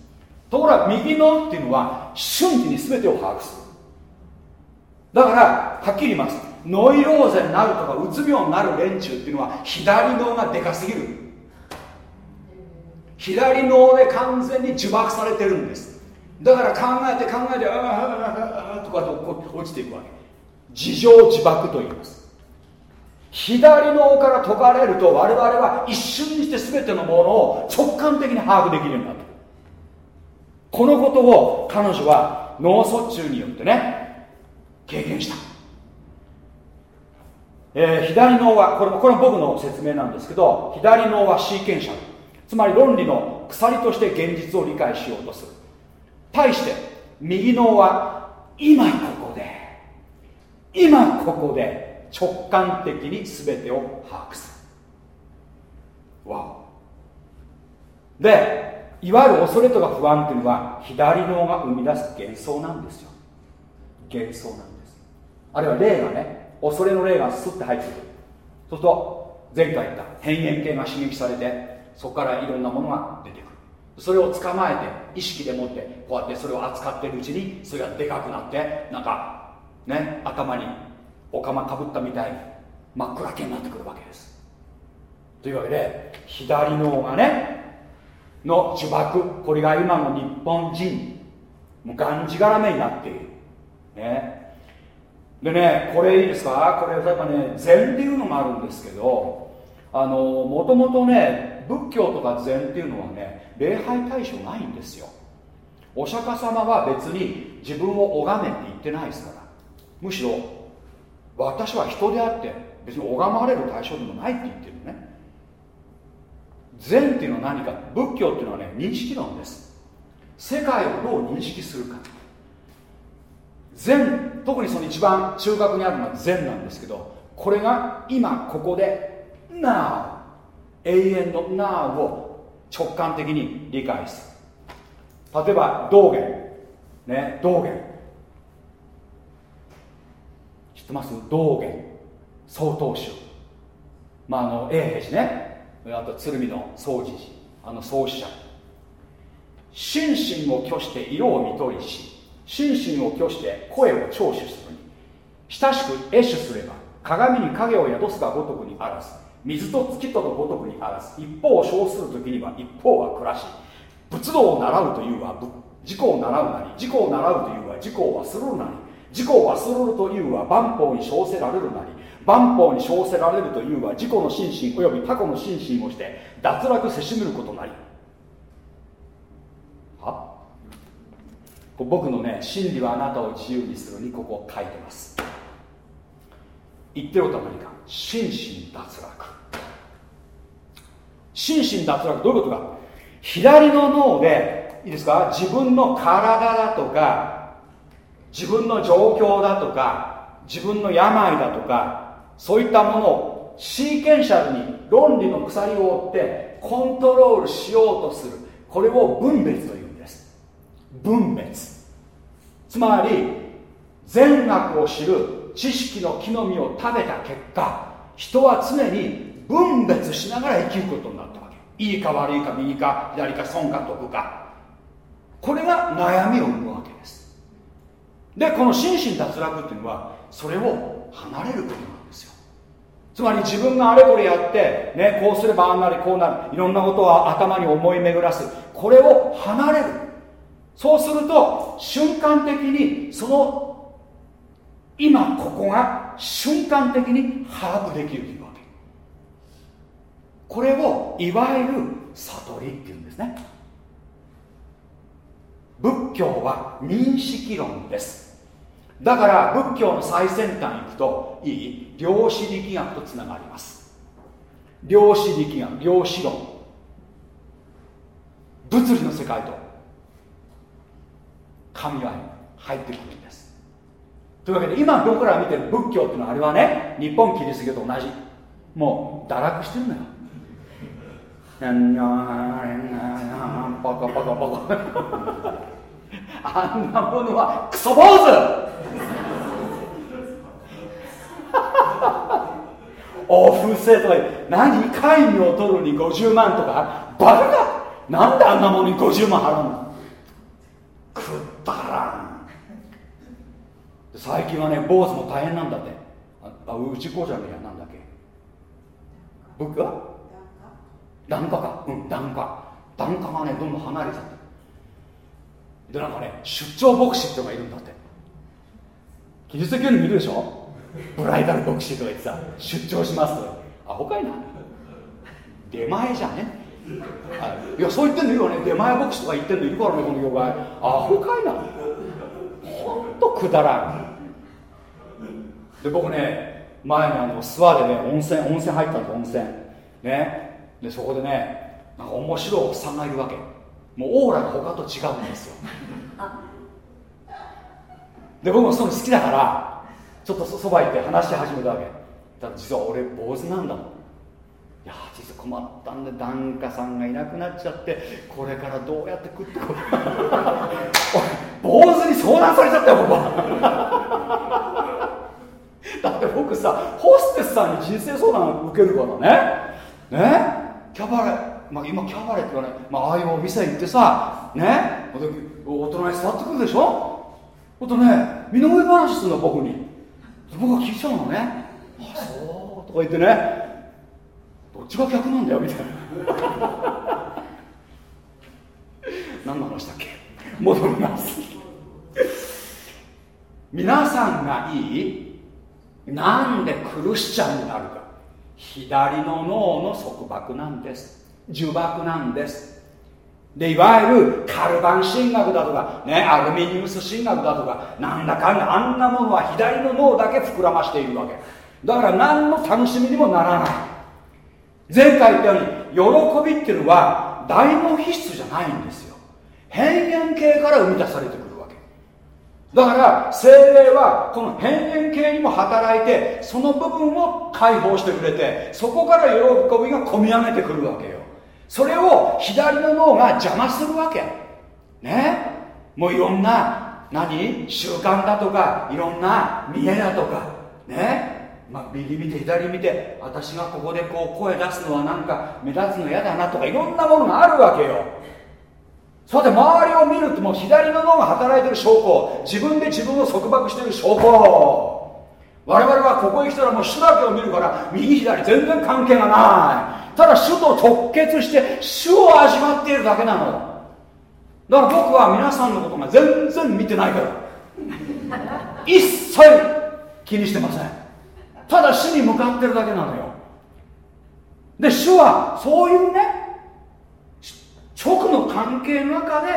ところが右脳っていうのは瞬時に全てを把握する。だからはっきり言います。ノイローゼになるとかうつ病になる連中っていうのは左脳がでかすぎる。左脳で完全に呪縛されてるんです。だから考えて考えてああとかと落ちていくわけ。自情自爆と言います。左脳から解かれると我々は一瞬にして全てのものを直感的に把握できるようになる。このことを彼女は脳卒中によってね経験した、えー、左脳はこれこれも僕の説明なんですけど左脳はシーケンシャル。つまり論理の鎖として現実を理解しようとする。対して右脳は今ここで今ここで直感的に全てを把握する。わお。でいわゆる恐れとか不安っていうのは左脳が生み出す幻想なんですよ。幻想なんです。あるいは霊がね恐れの霊がスッて入ってくる。そうすると前回言った変幻系が刺激されてそこからいろんなものが出てくる。それを捕まえて意識でもってこうやってそれを扱ってるうちにそれがでかくなってなんかね頭にお釜かぶったみたいに真っ暗けになってくるわけです。というわけで左脳がねの呪縛これが今の日本人もうがんじがらめになっている。ね。でねこれいいですか？これ例えばね禅っていうのがあるんですけどあのもともとね仏教とか禅っていうのはね礼拝対象ないんですよ。お釈迦様は別に自分を拝めって言ってないですから。むしろ私は人であって別に拝まれる対象でもないって言ってるね。善っていうのは何か？仏教っていうのはね認識論です。世界をどう認識するか。善特にその一番中核にあるのは善なんですけどこれが今ここで Now 永遠の Now を直感的に理解する。例えば道元。ね道元。知ってます？道元。曹洞宗。まああの永平寺ね。あと鶴見の宗持寺。あの創始者。心身を拒して色を見取りし心身を拒して声を聴取するに。親しく謁取すれば鏡に影を宿すがごとくにあらず。水と月とのごとくにあらず一方を称する時には一方は暮らし仏道を習うというは自己を習うなり自己を習うというは自己を忘るなり自己を忘るというは万法に称せられるなり万法に称せられるというは自己の心身および他己の心身をして脱落せしむることなり。は？僕のね真理はあなたを自由にするにここ書いてます。言ってることは何か？心身脱落。心身脱落。どういうことか？左の脳でいいですか？自分の体だとか自分の状況だとか自分の病だとかそういったものをシーケンシャルに論理の鎖を追ってコントロールしようとする。これを分別というんです。分別。つまり善悪を知る知識の木の実を食べた結果人は常に分別しながら生きることになったわけ。いいか悪いか右か左か損か得か。これが悩みを生むわけです。でこの心身脱落っていうのはそれを離れることなんですよ。つまり自分があれこれやって、ね、こうすればああなるこうなるいろんなことを頭に思い巡らす。これを離れる。そうすると瞬間的にその今ここが瞬間的に把握できるというわけ。これをいわゆる悟りっていうんですね。仏教は認識論です。だから仏教の最先端行くといい量子力学とつながります。量子力学量子論。物理の世界と神は入ってくるんです。というわけで今僕らが見てる仏教っていうのはあれはね日本キリスト教と同じ。もう堕落してるのよ。バカバカバカあんなものはクソ坊主。お布施とか何戒名を取るに50万とか。バカか。なんであんなものに50万払うの。くったらん。最近はね坊主も大変なんだって。ああうちこうじゃねえやなんだっけ。僕は？檀家か。うん檀家。檀家がねどんどん離れちゃって。でなんかね出張牧師ってのがいるんだって。キリスト教にもいるでしょ？ブライダル牧師とか言ってさ出張しますとアホかいな。出前じゃね？はいいやそう言ってんのいるわね。出前牧師とか言ってんのいるからねこの業界。アホかいな。ほんとくだらん。で僕ね前にあの諏訪でね温泉温泉入ったんです温泉。ね。でそこでねなんか面白いおっさんがいるわけ。もうオーラが他と違うんですよ。で僕もその好きだからちょっとそそば行って話し始めたわけ。だから実は俺坊主なんだもん。いや実は困ったんで檀家さんがいなくなっちゃってこれからどうやって食ってこい坊主に相談されちゃったよ僕は だって僕さホステスさんに人生相談受けるからね。ね？キャバレー。まあ、今キャバレーって言わない、まあ、ああいうお店行ってさね？お隣に座ってくるでしょ？ほんとね身の上話するの僕に。僕が聞いちゃうのね。あそうとか言ってね。どっちが逆なんだよみたいな。何の話だっけ？戻ります。皆さんがいい？なんでクリスチャンになるか。左の脳の束縛なんです。呪縛なんです。でいわゆるカルバン神学だとか、ね、アルミニウス神学だとかなんだかんだあんなものは左の脳だけ膨らましているわけ。だから何の楽しみにもならない。前回言ったように喜びっていうのは大脳皮質じゃないんですよ。変幻系から生み出されてくる。だから精霊はこの変幻系にも働いてその部分を解放してくれてそこから喜びが込み上げてくるわけよ。それを左の脳が邪魔するわけ。ね？もういろんな何？習慣だとかいろんな見栄だとか。ね？まあ、右見て左見て私がここでこう声出すのはなんか目立つの嫌だなとかいろんなものがあるわけよ。そうやって周りを見るともう左の脳が働いてる証拠。自分で自分を束縛してる証拠。我々はここへ来たらもう主だけを見るから右左全然関係がない。ただ主と特決して主を味わっているだけなの。だから僕は皆さんのことが全然見てないから。一切気にしてません。ただ主に向かってるだけなのよ。で主はそういうね直の関係の中で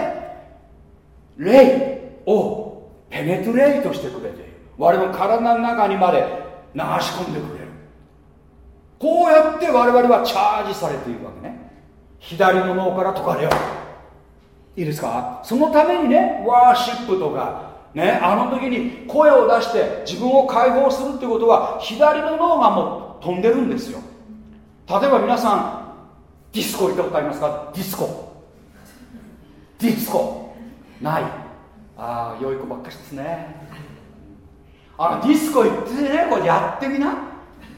霊をペネトレートしてくれている。我々の体の中にまで流し込んでくれる。こうやって我々はチャージされているわけね。左の脳から解かれよう。いいですか？そのためにねワーシップとかねあの時に声を出して自分を解放するってことは左の脳がもう飛んでるんですよ。例えば皆さんディスコ行ったことありますか？ディスコ。ディスコない。ああ良い子ばっかしですね。あのディスコ行ってねこれやってみな。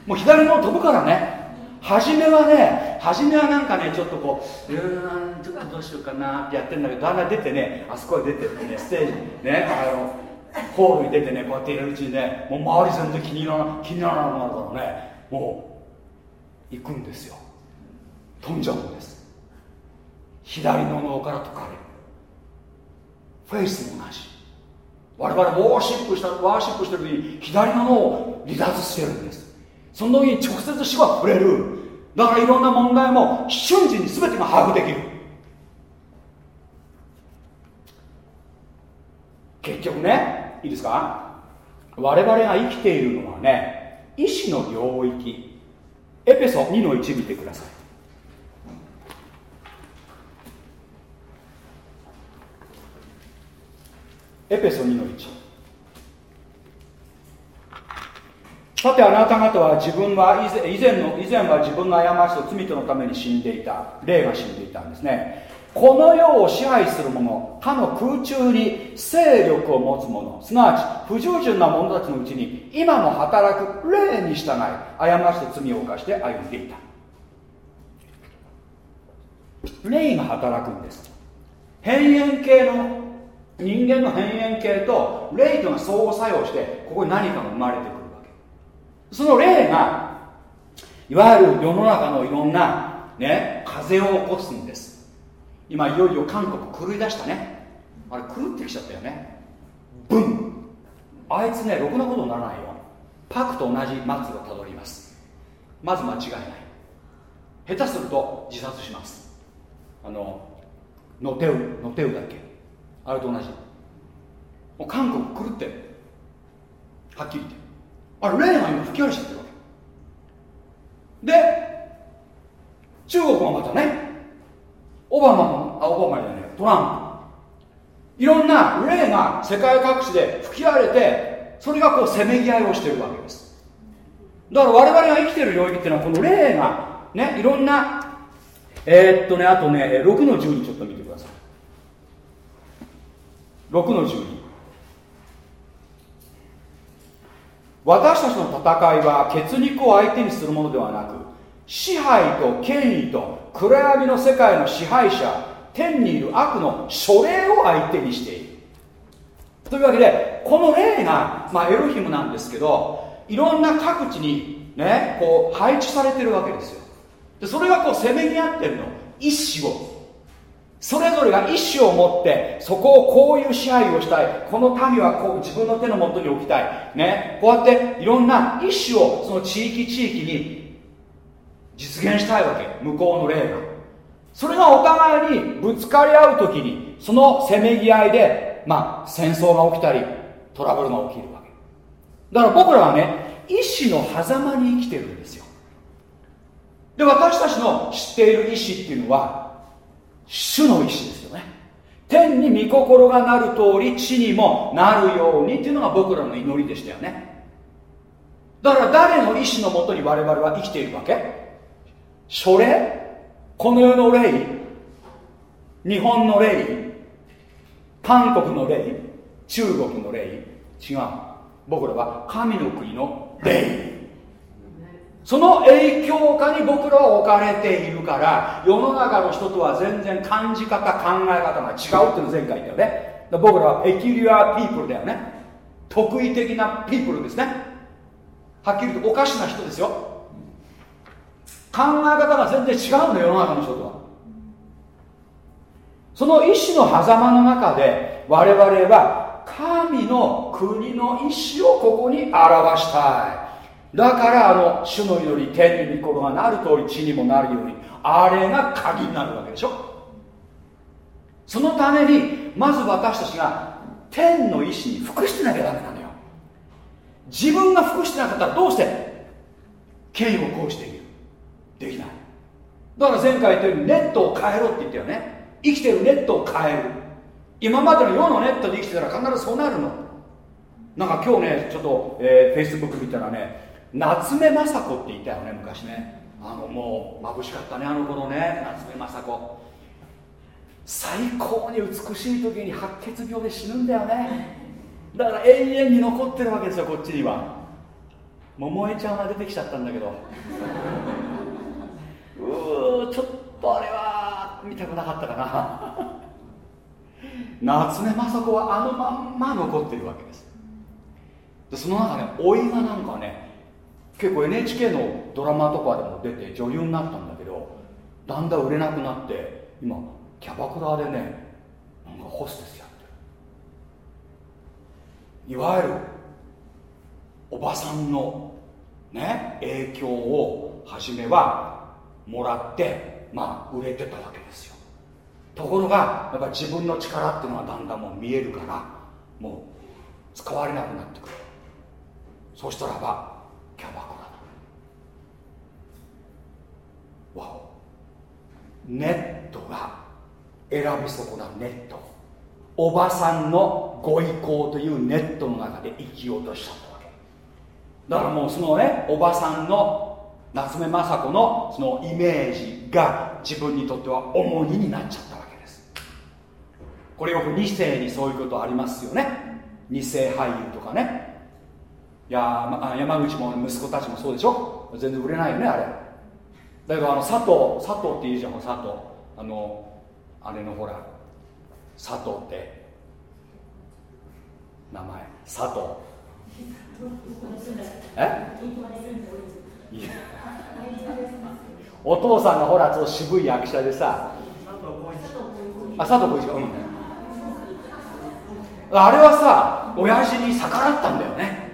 もう左脳飛ぶからね。初めはね初めはなんかねちょっとこううんちょっとどうしようかなってやってんだけどだんだん出てねあそこへ出てってねステージねあのホールに出てねこうやっているうちにねもう周り全然気になら気にならなくなるからねもう行くんですよ。飛んじゃうんです。左の脳から解かれる。フェイスも同じ。我々ウォーシップしたワーシップしてる時に左の脳を離脱してるんです。その時に直接死は触れる。だからいろんな問題も瞬時に全てが把握できる。結局ねいいですか？我々が生きているのはね意志の領域。エペソ2の1見てください。エペソ2の1さてあなた方は自分は以前の以前は自分の過ちと罪とのために死んでいた。霊が死んでいたんですね。この世を支配する者他の空中に勢力を持つ者すなわち不従順な者たちのうちに今も働く霊に従い過ちと罪を犯して歩んでいた。霊が働くんです。変幻系の人間の変幻系と霊というのが相互作用してここに何かが生まれてくるわけ。その霊がいわゆる世の中のいろんなね風を起こすんです。今いよいよ韓国狂い出したね。あれ狂ってきちゃったよね。ブン。あいつねろくなことにならないよ。パクと同じ末をたどります。まず間違いない。下手すると自殺します。あのノテウノテウだっけ。あれと同じ。もう韓国狂って。るはっきり言って。あれ霊が今吹き荒れちゃってるわけ。で中国はまたねオバマもあオバマじゃないトランプ。いろんな霊が世界各地で吹き荒れてそれがこうせめぎ合いをしてるわけです。だから我々が生きてる領域っていうのはこの霊がねいろんなえー、っとねあとね6の12ちょっと見てください。6の12私たちの戦いは血肉を相手にするものではなく支配と権威と暗闇の世界の支配者天にいる悪の書霊を相手にしている。というわけでこの霊が、まあ、エロヒムなんですけどいろんな各地にねこう配置されてるわけですよ。でそれがこうせめぎ合ってるの。意志を。それぞれが意志を持ってそこをこういう支配をしたい。この民はこう自分の手のもとに置きたい。ね。こうやっていろんな意志をその地域地域に実現したいわけ。向こうの霊が。それがお互いにぶつかり合う時にそのせめぎ合いでまあ戦争が起きたりトラブルが起きるわけ。だから僕らはね意志の狭間に生きてるんですよ。で私たちの知っている意志っていうのは主の意志ですよね。天に御心がなる通り地にもなるようにっていうのが僕らの祈りでしたよね。だから誰の意志のもとに我々は生きているわけ？書霊この世の霊？日本の霊？韓国の霊？中国の霊？違う。僕らは神の国の霊。その影響下に僕らは置かれているから世の中の人とは全然感じ方考え方が違うっていうの前回言ったよね。僕らはペキュリアーピープルだよね。特異的なピープルですね。はっきり言っておかしな人ですよ。考え方が全然違うの世の中の人とは。その意志の狭間の中で我々は神の国の意志をここに表したい。だからあの主の祈り天に御心がなる通り地にもなるようにあれが鍵になるわけでしょ。そのためにまず私たちが天の意志に服してなきゃダメなのよ。自分が服してなかったらどうして権威を行使できる？できない。だから前回言ったようにネットを変えろって言ったよね。生きてるネットを変える。今までの世のネットで生きてたら必ずそうなるの。なんか今日ねちょっと、えー、Facebook 見たらね夏目雅子って言ったよね昔ね。あのもう眩しかったねあの頃ね。夏目雅子。最高に美しい時に白血病で死ぬんだよね。だから永遠に残ってるわけですよこっちには。桃江ちゃんは出てきちゃったんだけど。とちょっとあれは見たくなかったかな。夏目雅子はあのまんま残ってるわけです。でその中ね老いがなんかね結構 NHK のドラマとかでも出て女優になったんだけどだんだん売れなくなって今キャバクラでねなんかホステスやってる。いわゆるおばさんのね影響を初めはもらってまあ売れてたわけですよ。ところがやっぱ自分の力っていうのはだんだんもう見えるからもう使われなくなってくる。そしたらばキャバクラだわおネットが選び損なネット。おばさんのご意向というネットの中で生きようとしちゃったわけ。だからもうそのねおばさんの夏目雅子のそのイメージが自分にとっては重荷になっちゃったわけです。これよく2世にそういうことありますよね。2世俳優とかね。やまあ山口も息子たちもそうでしょ？全然売れないよねあれ。だけどあの佐藤佐藤っていうじゃん佐藤。あのあれのほら佐藤って。名前。佐藤。え？いや。お父さんがほらちょっと渋い役者でさ。あ佐藤浩市か。うん。あれはさ親父に逆らったんだよね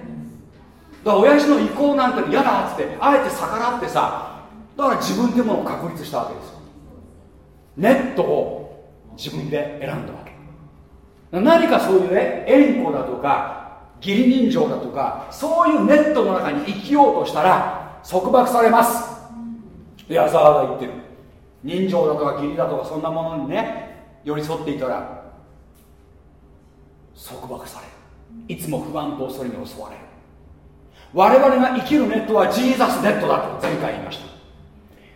だから親父の意向なんて嫌だっつってあえて逆らってさだから自分でも確立したわけですよ。ネットを自分で選んだわけ。何かそういうね縁故だとか義理人情だとかそういうネットの中に生きようとしたら束縛されます。矢沢が言ってる。人情だとか義理だとかそんなものにね寄り添っていたら束縛される。いつも不安とそれに襲われる。我々が生きるネットはジーザスネットだと前回言いました。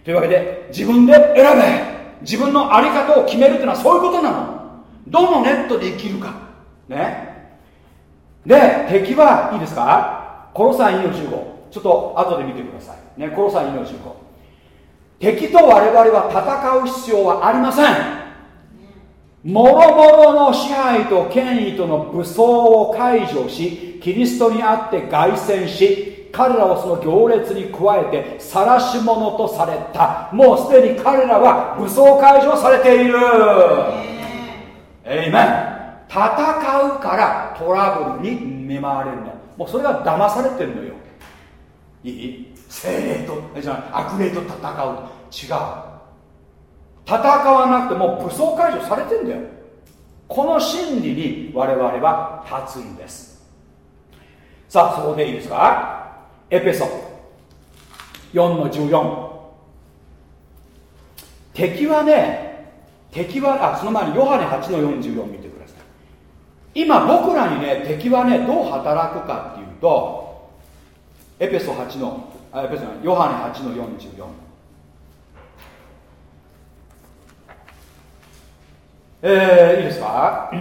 というわけで自分で選べ。自分の在り方を決めるっていうのはそういうことなの。どのネットで生きるか。ね。で敵はいいですか？コロサイ2の15ちょっと後で見てください。ねコロサイ2の15敵と我々は戦う必要はありません。もろもろの支配と権威との武装を解除しキリストにあって凱旋し彼らをその行列に加えて晒し者とされた。もうすでに彼らは武装解除されている。えいめん戦うからトラブルに見舞われるの。もうそれが騙されてるのよ。いい？精霊とじゃあ悪霊と戦う違う。戦わなくても武装解除されてんだよ。この真理に我々は立つんですさあそこでいいですか？エペソ。4の14敵はね敵はあその前にヨハネ8の44見てください。今僕らにね敵はねどう働くかっていうとエペソ8のあエペソヨハネ8の44えー、いいですか？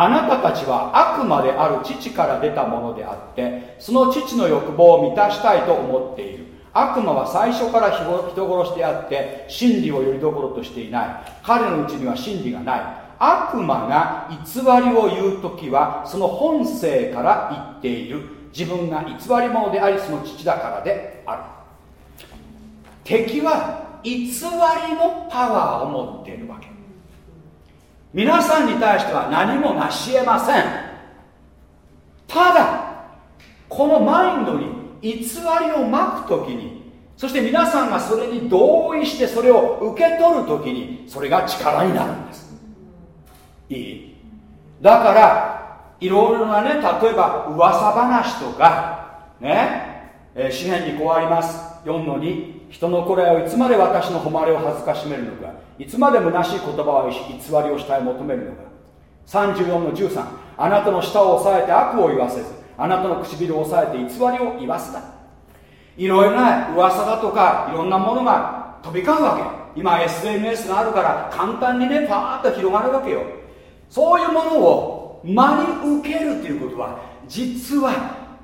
あなたたちは悪魔である父から出たものであってその父の欲望を満たしたいと思っている。悪魔は最初から人殺しであって真理をよりどころとしていない。彼のうちには真理がない。悪魔が偽りを言う時はその本性から言っている。自分が偽り者でありその父だからである。敵は偽りのパワーを持っているわけ。皆さんに対しては何も成し得ません。ただこのマインドに偽りをまく時にそして皆さんがそれに同意してそれを受け取る時にそれが力になるんです。いい。だからいろいろなね例えば噂話とかね、えー、詩篇にこうあります。4の2人のこれをいつまで私の誉れを恥ずかしめるのかいつまで虚しい言葉を偽りをしたい求めるのか。34の13あなたの舌を押さえて悪を言わせずあなたの唇を押さえて偽りを言わせた。いろいろな噂だとかいろんなものが飛び交うわけ。今 SNS があるから簡単にねパーッと広がるわけよ。そういうものを真に受けるということは実は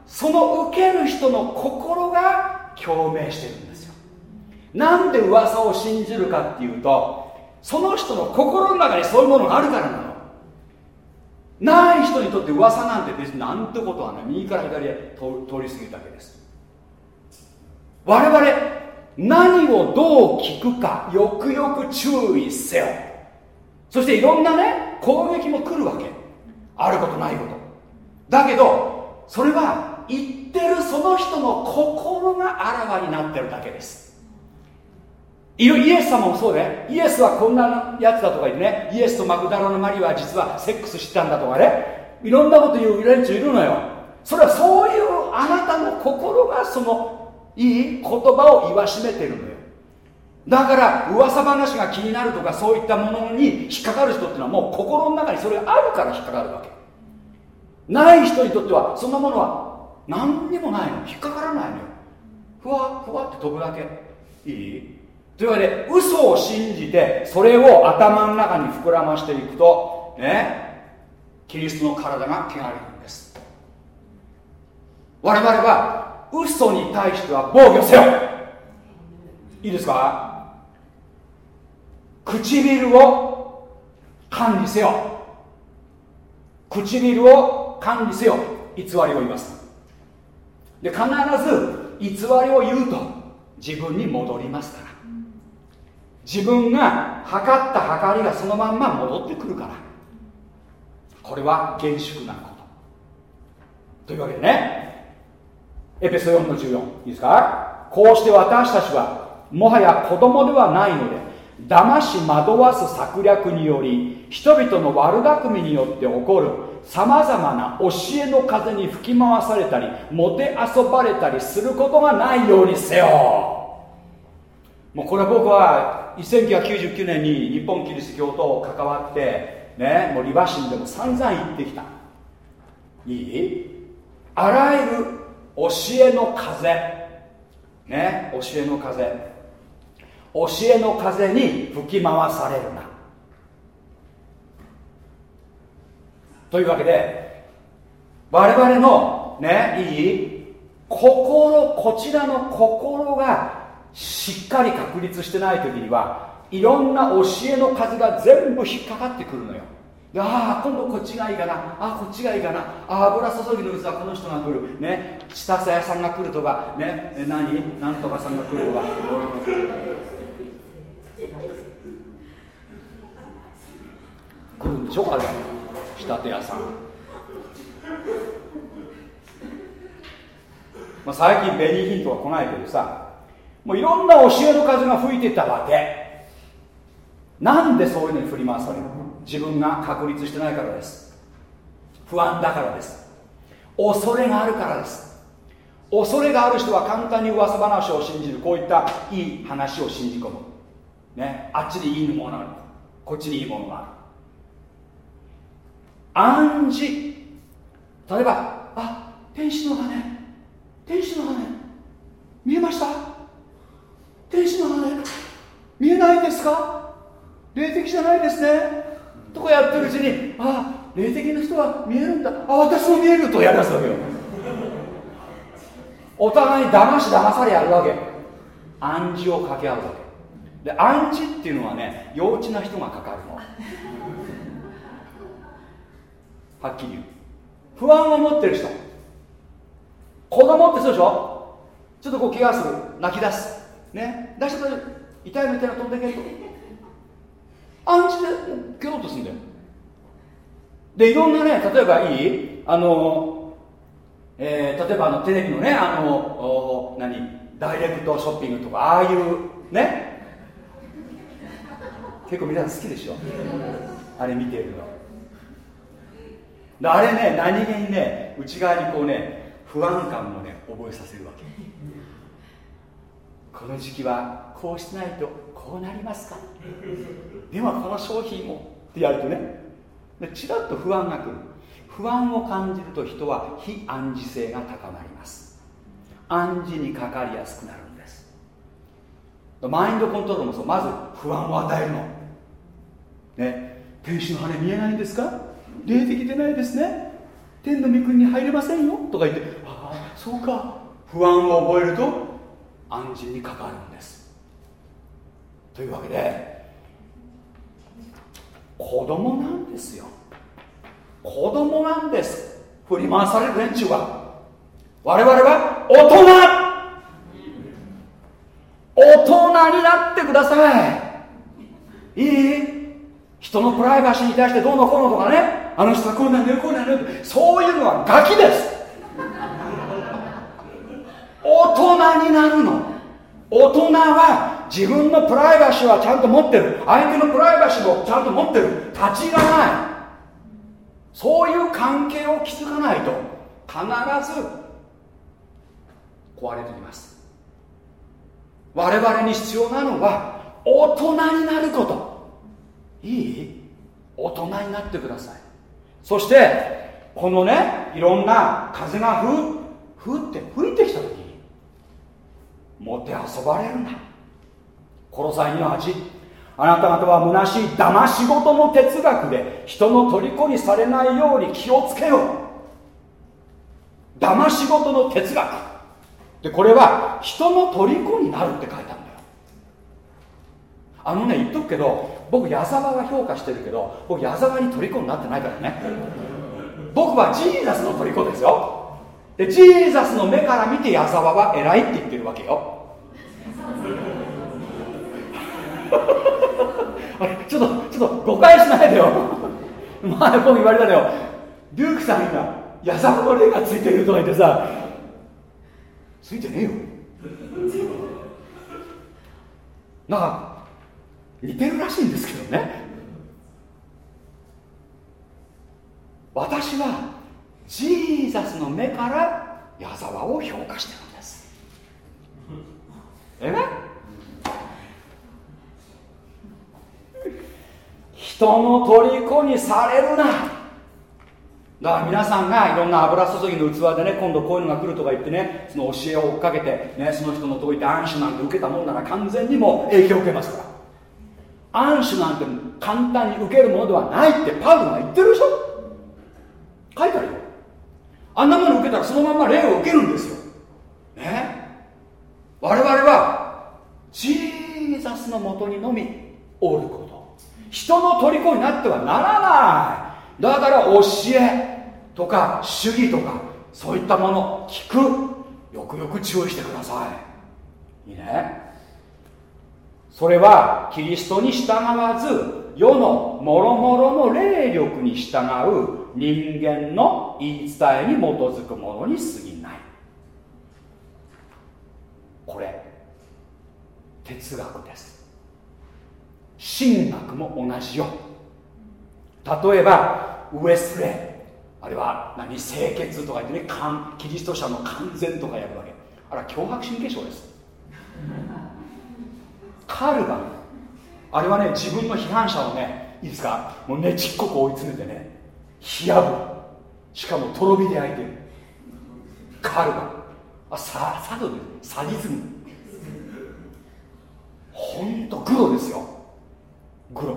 その受ける人の心が共鳴してるんですよなんで噂を信じるかっていうとその人の心の中にそういうものがあるからなの。ない人にとって噂なんて別になんてことはない。右から左へ通り過ぎるだけです。我々何をどう聞くかよくよく注意せよ。そしていろんなね攻撃も来るわけ。あることないこと。だけどそれは言ってるその人の心があらわになってるだけです。イエス様もそうで、イエスはこんなやつだとか言ってね。イエスとマクダラのマリは実はセックスしてたんだとかね。いろんなこと言う連中いるのよ。それはそういうあなたの心がそのいい言葉を言わしめてるのよ。だから噂話が気になるとかそういったものに引っかかる人っていうのはもう心の中にそれがあるから引っかかるわけ。ない人にとってはそんなものは何にもないの。引っかからないのよ。ふわふわって飛ぶだけ。いい？というわけで嘘を信じてそれを頭の中に膨らましていくとねキリストの体が汚れるんです。我々は嘘に対しては防御せよ。いいですか？唇を管理せよ。唇を管理せよ。偽りを言います。で必ず偽りを言うと自分に戻りますから。自分が測った測りがそのまんま戻ってくるから。これは厳粛なこと。というわけでね。エペソ4の14いいですか？こうして私たちはもはや子供ではないので騙し惑わす策略により人々の悪巧みによって起こるさまざまな教えの風に吹き回されたりもてあそばれたりすることがないようにせよ。もうこれ僕は1999年に日本キリスト教と関わってねもうリバシンでも散々言ってきた。いい？あらゆる教えの風。ね教えの風。教えの風に吹き回されるな。というわけで我々のねいい？心こちらの心がしっかり確立してない時にはいろんな教えの風が全部引っかかってくるのよ。ああ今度こっちがいいかな。ああこっちがいいかな。あ油注ぎの器はこの人が来る。ね。下さ屋さんが来るとか。ね。何？なんとかさんが来るとか。来るんでしょ？あれ。仕立て屋さん、まあ、最近紅ヒントは来ないけどさ。もういろんな教えの風が吹いてたわけ。なんでそういうのに振り回される自分が確立してないからです。不安だからです。恐れがあるからです。恐れがある人は簡単に噂話を信じる。こういったいい話を信じ込む。ね。あっちにいいものがある。こっちにいいものがある。暗示。例えばあ天使の羽天使の羽見えました？天使の羽見えないんですか？霊的じゃないですね。とかやってるうちにああ霊的な人は見えるんだ。あ私も見えるとやりだすわけよ。お互いに騙し騙されやるわけ。暗示を掛け合うわけ。で暗示っていうのはね幼稚な人がかかるの。はっきり言う。不安を持ってる人。子供ってそうでしょ？ちょっとこう怪我する。泣き出す。ね。出したら痛いの痛いの飛んでけると。暗示で蹴ろうとするんだよ。でいろんなね例えばいい？あの、えー、例えばあのテレビのねあの何？ダイレクトショッピングとかああいうね？結構皆さん好きでしょ？あれ見てるの。あれね何気にね内側にこうね不安感をね覚えさせるわこの時期はこうしないとこうなりますか？ではこの商品をってやるとねちらっと不安が来る不安を感じると人は非暗示性が高まります。暗示にかかりやすくなるんです。マインドコントロールもそう。まず不安を与えるの。ね天使の羽見えないんですか？霊的でないですね。天の御国に入れませんよ。とか言ってああそうか。不安を覚えると暗示にかかるんです。というわけで子供なんですよ。子供なんです。振り回される連中は。我々は大人。大人になってください。いい？人のプライバシーに対してどうのこうのとかね。あの人はこうなんだよこうなんだよそういうのはガキです。大人になるの。大人は自分のプライバシーはちゃんと持ってる。相手のプライバシーもちゃんと持ってる。立ちがない。そういう関係を築かないと必ず壊れてきます。我々に必要なのは大人になること。いい？大人になってください。そしてこのねいろんな風がふふって吹いてきたもてあそばれるな。殺さいの8あなた方は虚しい騙し事の哲学で人の虜にされないように気をつけよう。騙し事の哲学。でこれは人の虜になるって書いてあるんだよ。あのね言っとくけど僕矢沢が評価してるけど僕矢沢に虜になってないからね。僕はジーザスの虜ですよ。でジーザスの目から見て矢沢は偉いって言ってるわけよ。あれちょっとちょっと誤解しないでよ。前僕言われたのよ。デュークさんが矢沢の霊がついてるとか言ってさついてねえよ。なんか似てるらしいんですけどね。私はジーザスの目から矢沢を評価してる。んですえ？人の虜にされるな。だから皆さんがいろんな油注ぎの器でね今度こういうのが来るとか言ってねその教えを追っかけて、ね、その人のとこ行って暗視なんて受けたもんなら完全にも影響を受けますから。暗視なんて簡単に受けるものではないってパウルが言ってるでしょ？書いてあるよ。あんなもの受けたらそのまま霊を受けるんですよ。ね？我々はジーザスのもとにのみおること。人の虜になってはならない。だから教えとか主義とかそういったもの聞く。よくよく注意してください。いいね。それはキリストに従わず世のもろもろの霊力に従う人間の言い伝えに基づくものに過ぎない。これ。哲学です。神学も同じよ。例えばウエスレーあれは何？清潔とか言ってねキリスト者の完全とかやるわけ。あれは脅迫神経症です。カルバンあれはね自分の批判者をねいいですかもうねちっこく追い詰めてね火あぶしかもとろ火で焼いてる。カルバンあササドですサディズムほんとグロですよ。グロ。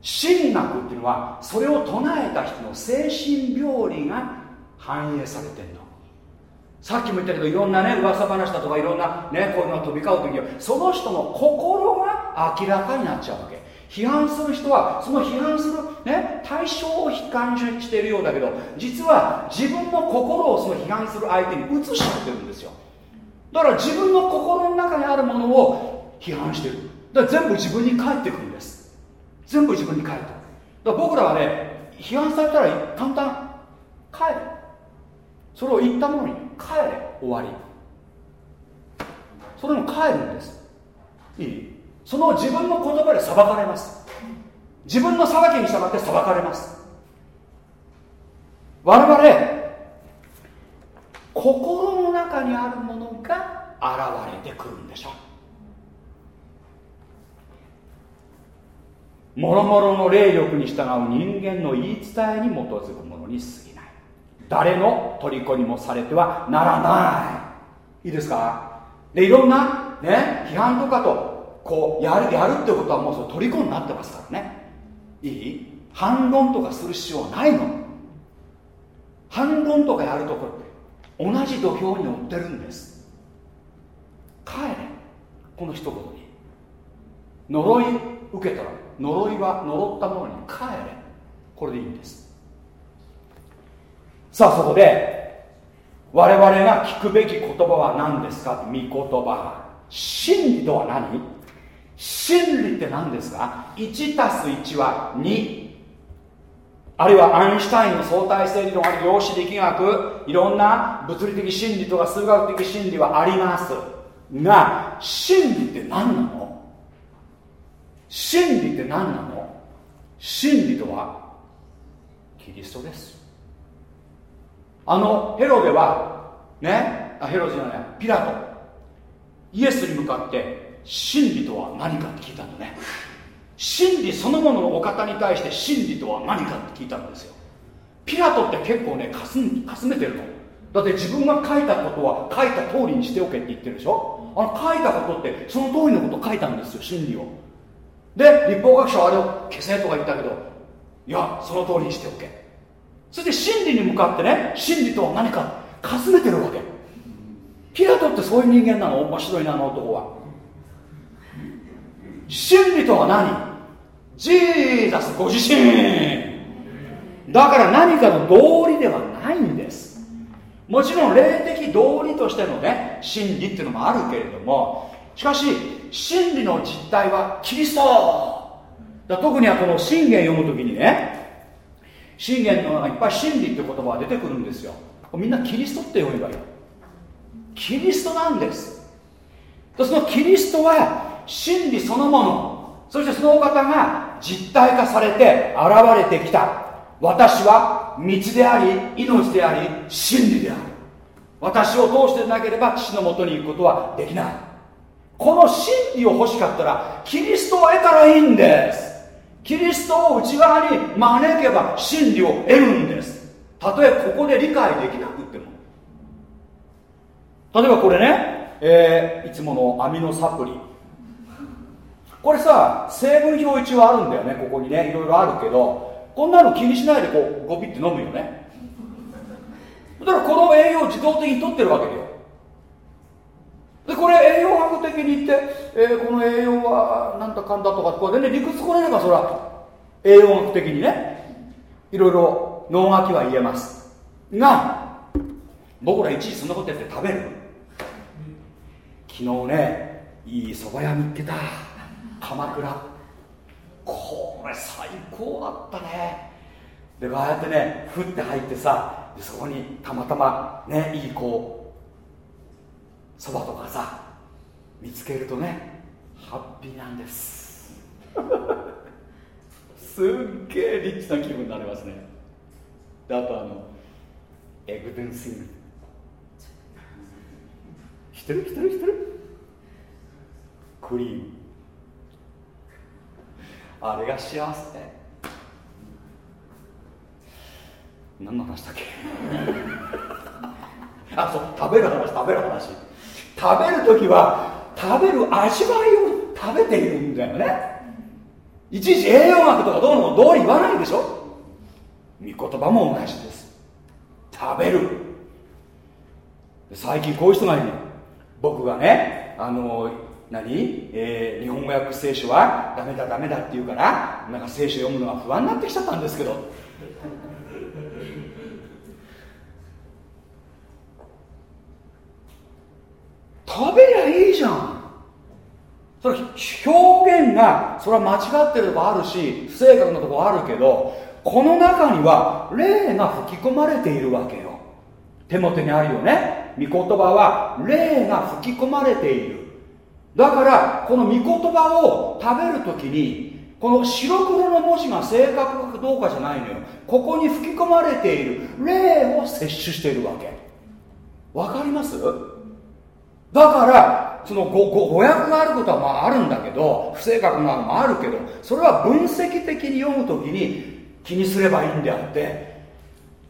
神学っていうのはそれを唱えた人の精神病理が反映されてるの。さっきも言ったけどいろんなね噂話だとかいろんなねこういうのが飛び交う時はその人の心が明らかになっちゃうわけ。批判する人はその批判する、ね、対象を悲観しているようだけど実は自分の心をその批判する相手に移しちゃってるんですよ。だから自分の心の中にあるものを批判してる。だから全部自分に返ってくるんです。全部自分に返ってくる。だから僕らはね批判されたら簡単。帰れ。それを言ったものに帰れ。終わり。それも帰るんです。いい？その自分の言葉で裁かれます。自分の裁きに従って裁かれます。我々心の中にあるものが現れてくるんでしょう。もろもろの霊力に従う人間の言い伝えに基づくものに過ぎない。誰の虜にもされてはならない。いいですか？でいろんなね批判とかとこうやるやるってことはもうそれ虜になってますからね。いい？反論とかする必要はないの。反論とかやるところ同じ土俵に乗ってるんです。帰れ。この一言に。呪い受けたら呪いは呪ったものに帰れ。これでいいんです。さあそこで我々が聞くべき言葉は何ですか？御言葉。真理とは何？真理って何ですか？1たす1は2あるいはアインシュタインの相対性理論ある量子力学。いろんな物理的真理とか数学的真理はあります。が真理って何なの？真理って何なの？真理とはキリストです。あのヘロデはね？あヘロデじゃないピラト。イエスに向かって真理とは何か？って聞いたんだね真理そのもののお方に対して真理とは何か？って聞いたんですよ。ピラトって結構ねかすんかすめてるの。だって自分が書いたことは書いた通りにしておけって言ってるでしょ。あの書いたことってその通りのこと書いたんですよ真理を。で立法学者はあれを消せとか言ったけどいやその通りにしておけ。そして真理に向かってね真理とは何か？かすめてるわけ。ピラトってそういう人間なの？面白いなあの男は。真理とは何？ジーザスご自身。だから何かの道理ではないんです。もちろん霊的道理としてのね真理っていうのもあるけれどもしかし真理の実態はキリスト。だ特にはこの信玄読む時にね信玄のいっぱい真理って言葉が出てくるんですよ。みんなキリストって読めばいいキリストなんです。そのキリストは真理そのもの。そしてそのお方が実体化されて現れてきた。私は道であり命であり真理である。私を通してなければ父のもとに行くことはできない。この真理を欲しかったらキリストを得たらいいんです。キリストを内側に招けば真理を得るんです。たとえここで理解できなくても。例えばこれね、えー、いつものアミノサプリ。これさ成分表一はあるんだよねここにね。いろいろあるけどこんなの気にしないでこうゴピって飲むよね。だからこの栄養を自動的に取ってるわけだよ。でこれ栄養学的に言って、えー、この栄養はなんだかんだとかこれ全然理屈これればそれは栄養学的にねいろいろ脳書きは言えます。が僕ら一時そんなことやって食べる昨日ねいい蕎麦屋見っけた。鎌倉。これ最高だったね。でこうやってねふって入ってさそこにたまたまねいいこうそばとかさ見つけるとねハッピーなんです。すっげえリッチな気分になりますね。であとあのエグデンスイング。知ってる？知ってる？知ってる？クリームあれが幸せ。何の話だっけ？あそう食べる話食べる話。食べる時は食べる味わいを食べているんだよね。いちいち栄養学とかどうのどう言わないでしょ。御言葉も同じです。食べる。最近こういう人がいる僕がねあの何、えー、日本語訳聖書はダメだダメだって言うからなんか聖書読むのが不安になってきちゃったんですけど。食べりゃいいじゃん。それ表現がそれは間違ってるとこあるし不正確なとこあるけどこの中には霊が吹き込まれているわけよ。手元にあるよね。御言葉は霊が吹き込まれている。だからこの御言葉を食べるときにこの白黒の文字が正確かどうかじゃないのよ。ここに吹き込まれている霊を摂取しているわけ。わかります？だからその語語訳があることはまああるんだけど不正確なのもあるけどそれは分析的に読むときに気にすればいいんであって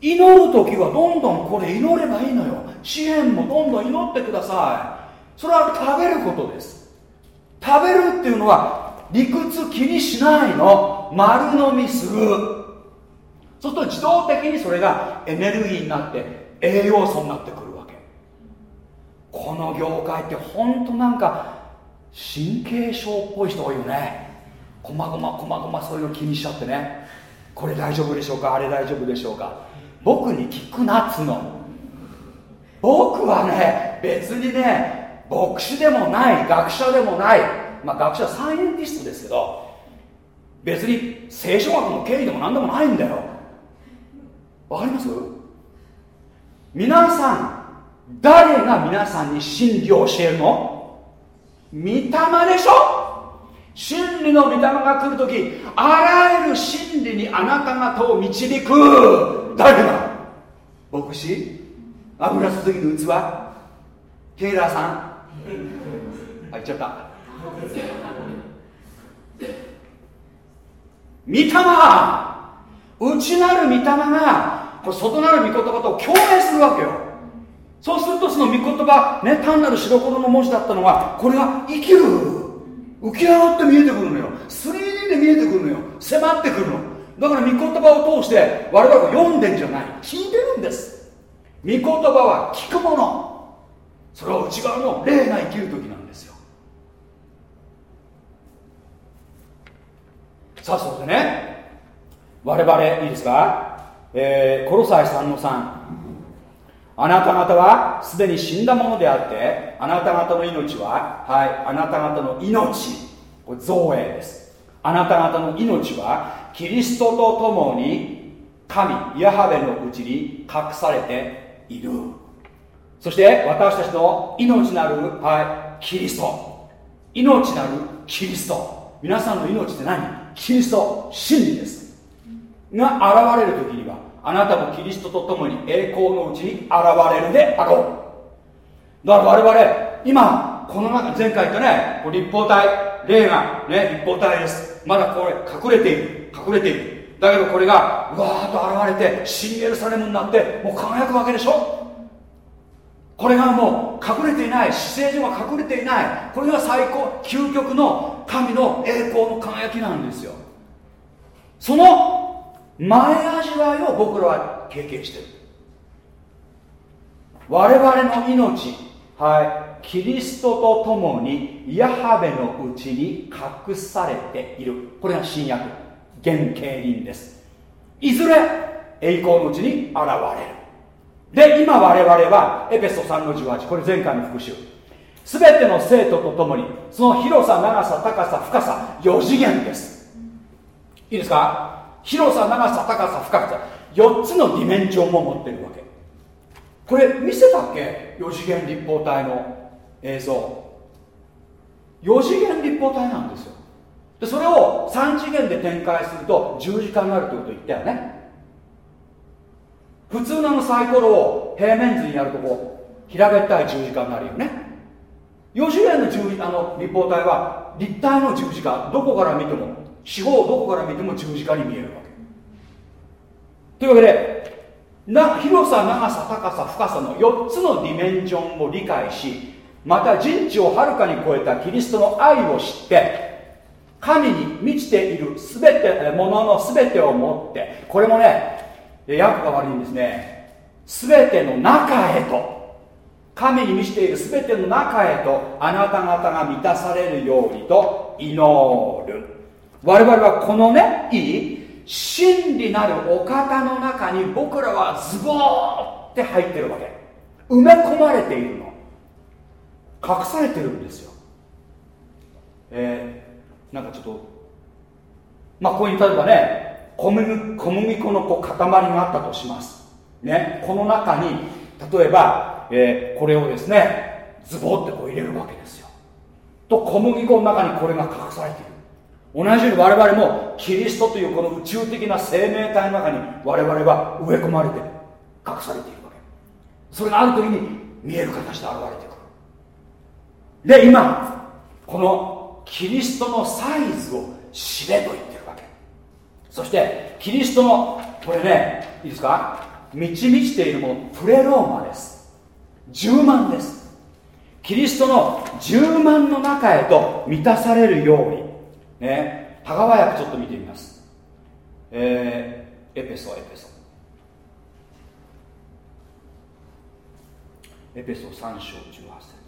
祈る時はどんどんこれ祈ればいいのよ。支援もどんどん祈ってください。それは食べることです。食べるっていうのは理屈気にしないの。丸飲みする。そうすると自動的にそれがエネルギーになって栄養素になってくるわけ。この業界って本当なんか神経症っぽい人多いよね。こまごまこまごまそういうの気にしちゃってね。これ大丈夫でしょうか？あれ大丈夫でしょうか？僕に聞くなっつの。僕はね別にね牧師でもない学者でもないまあ学者はサイエンティストですけど別に聖書学の権威でも何でもないんだよ。わかります？皆さん誰が皆さんに真理を教えるの？御霊でしょ？真理の御霊が来るときあらゆる真理にあなた方を導く。誰が？牧師？油注ぎの器？テイラーさん？あ言っちゃった。御霊内なる御霊がこれ外なる御言葉と共鳴するわけよ。そうするとその御言葉ね単なる白黒の文字だったのがこれが生きる浮き上がって見えてくるのよ。3D で見えてくるのよ。迫ってくるの。だから御言葉を通して我々は読んでんじゃない。聞いてるんです。御言葉は聞くもの。それは内側の霊が生きる時なんですよ。さあそれでね我々いいですか、えー、コロサイ3の3あなた方はすでに死んだものであってあなた方の命ははいあなた方の命これ造営です。あなた方の命はキリストと共に神ヤハベのうちに隠されている。そして私たちの命なる、はい、キリスト。命なるキリスト。皆さんの命って何？キリスト真理です。が現れる時にはあなたもキリストと共に栄光のうちに現れるであろう。だから我々今この中前回言ったね立方体霊がね立方体です。まだこれ隠れている隠れている。だけどこれがうわーっと現れて新エルサレムになってもう輝くわけでしょ？これがもう隠れていない姿勢上が隠れていない。これが最高究極の神の栄光の輝きなんですよ。その前味わいを僕らは経験してる。我々の命はいキリストと共にヤハベのうちに隠されている。これが新約原型輪です。いずれ栄光のうちに現れる。で今我々はエペソ3の18これ前回の復習。全ての生徒と共にその広さ長さ高さ深さ4次元です。いいですか？広さ長さ高さ深さ4つのディメンションも持ってるわけ。これ見せたっけ？4次元立方体の映像。4次元立方体なんですよ。でそれを3次元で展開すると十字架になるということ言ったよね。普通のサイコロを平面図にやるとこう平べったい十字架になるよね。4次元の十字あの立方体は立体の十字架。どこから見ても四方どこから見ても十字架に見えるわけ。というわけでな広さ長さ高さ深さの4つのディメンションを理解しまた人知をはるかに超えたキリストの愛を知って神に満ちている全てものの全てを持ってこれもね訳が悪いんですね。全ての中へと。神に満ちている全ての中へとあなた方が満たされるようにと祈る。我々はこのねいい真理なるお方の中に僕らはズボーって入ってるわけ。埋め込まれているの。隠されてるんですよ。えー、なんかちょっとまあここに例えばね小麦小麦粉のこう塊があったとします。ね。この中に例えば、えー、これをですねズボってこう入れるわけですよ。と小麦粉の中にこれが隠されている。同じように我々もキリストというこの宇宙的な生命体の中に我々は植え込まれて隠されているわけ。それがある時に見える形で現れてくる。で今このキリストのサイズを知れと言ってそしてキリストのこれねいいですか？満ち満ちているものプレローマです。10万です。キリストの10万の中へと満たされるように。ね。田川役ちょっと見てみます。えー、エペソエペソ。エペソ3章18節。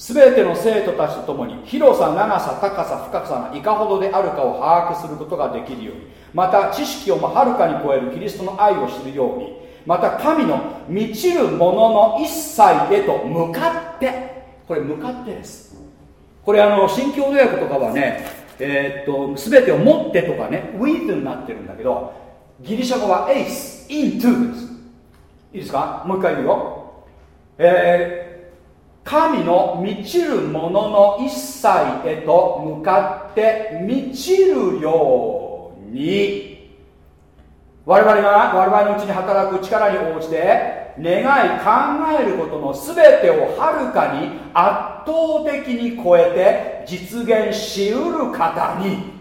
全ての生徒たちと共に広さ長さ高さ深さがいかほどであるかを把握することができるようにまた知識をもはるかに超えるキリストの愛を知るようにまた神の満ちるものの一切へと向かってこれ向かってです。これあの新共同訳とかはねえーっと全てを持ってとかね with になってるんだけどギリシャ語は ace into です。いいですか？もう一回言うよ。えー神の満ちるものの一切へと向かって満ちるように。我々が我々のうちに働く力に応じて願い考えることの全てをはるかに圧倒的に超えて実現しうる方に。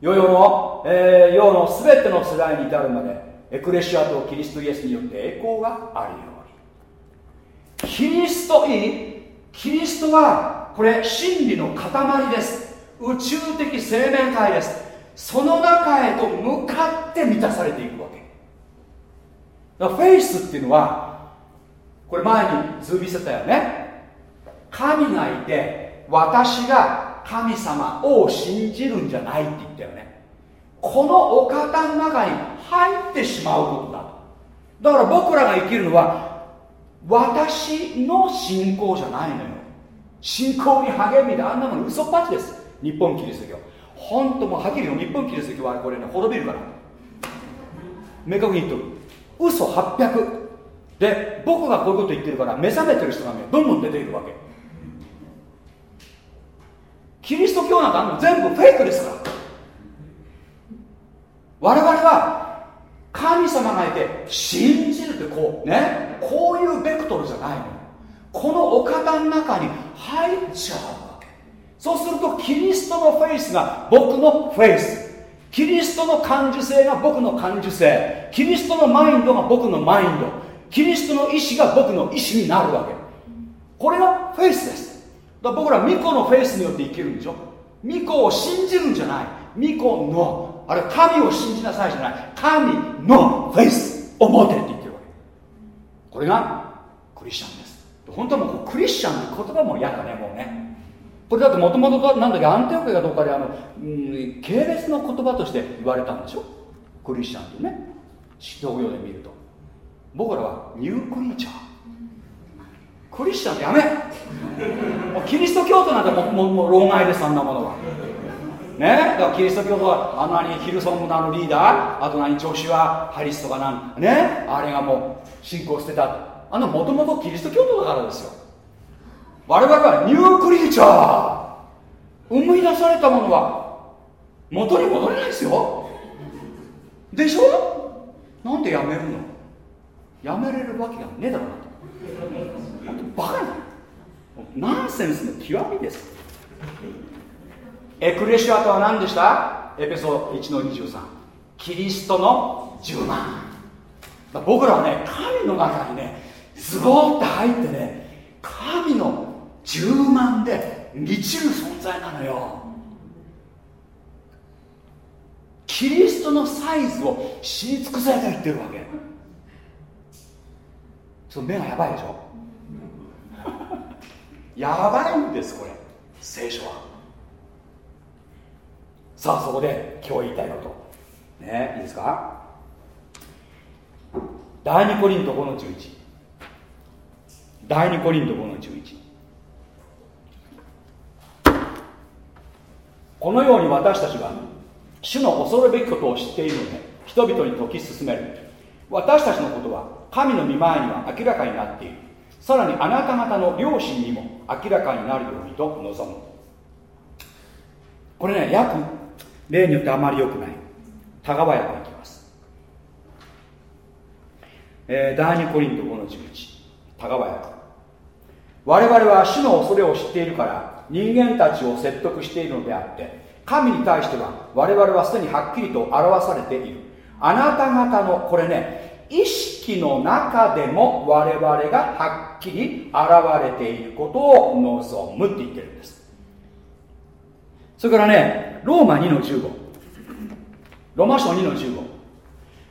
世々の、えー世の全ての世代に至るまでエクレシアとキリストイエスによって栄光があるよキリストいい？キリストはこれ真理の塊です。宇宙的生命体です。その中へと向かって満たされていくわけ。だからフェイスっていうのはこれ前に図見せたよね。神がいて私が神様を信じるんじゃないって言ったよね。このお方の中に入ってしまうことだだから僕らが生きるのは私の信仰じゃないのよ。信仰に励みであんなもの嘘っぱちです。日本キリスト教。本当もうはっきり言う日本キリスト教はこれね滅びるから。明確に言っとる。嘘800で僕がこういうこと言ってるから目覚めてる人がねどんどん出ているわけ。キリスト教なんかあんの全部フェイクですから。我々は神様がいて信じるってこうねこういうベクトルじゃないの。このお方の中に入っちゃうわけ。そうするとキリストのフェイスが僕のフェイス。キリストの感受性が僕の感受性。キリストのマインドが僕のマインド。キリストの意志が僕の意志になるわけ。これがフェイスです。だから僕ら巫女のフェイスによって生きるんでしょ。巫女を信じるんじゃない。巫女の。あれ神を信じなさいじゃない。神のフェイスを持てって言ってるわけ。これがクリスチャンです。本当はもうクリスチャンって言葉も嫌だねもうね。これだってもともとなんだっけアンテオケがどっかであの、うん、系列の言葉として言われたんでしょ？クリスチャンってね。指導業で見ると。僕らはニュークリーチャー。クリスチャンってやめ。キリスト教徒なんてもうもうもう老害ですあんなものは。ね。だからキリスト教徒はあの何ヒルソングのあのリーダーあと何調子はハリスとかなんね。あれがもう信仰してたあのもともとキリスト教徒だからですよ。我々はニュークリーチャー。生み出されたものは元に戻れないですよ。でしょ？なんでやめるの？やめれるわけがねえだろうなと。バカなナンセンスの極みです。エクレシアとは何でした？エペソ1の23キリストの10万。僕らはね神の中にねズボーって入ってね神の10万で満ちる存在なのよ。キリストのサイズを知り尽くされと言ってるわけ。その目がやばいでしょ。やばいんですこれ。聖書は。さあそこで今日言いたいこと。ねいいですか？第2コリント5の11第2コリント5の11このように私たちは主の恐るべきことを知っているので人々に説き進める。私たちのことは神の御前には明らかになっている。さらにあなた方の良心にも明らかになるようにと望む。これね訳例によってあまり良くない。田川訳いきます、えー第2コリント5の11田川訳我々は主の恐れを知っているから人間たちを説得しているのであって神に対しては我々はすでにはっきりと表されている。あなた方のこれね意識の中でも我々がはっきり現れていることを望むって言ってるんです。それからねローマ2の15ロマ書2の15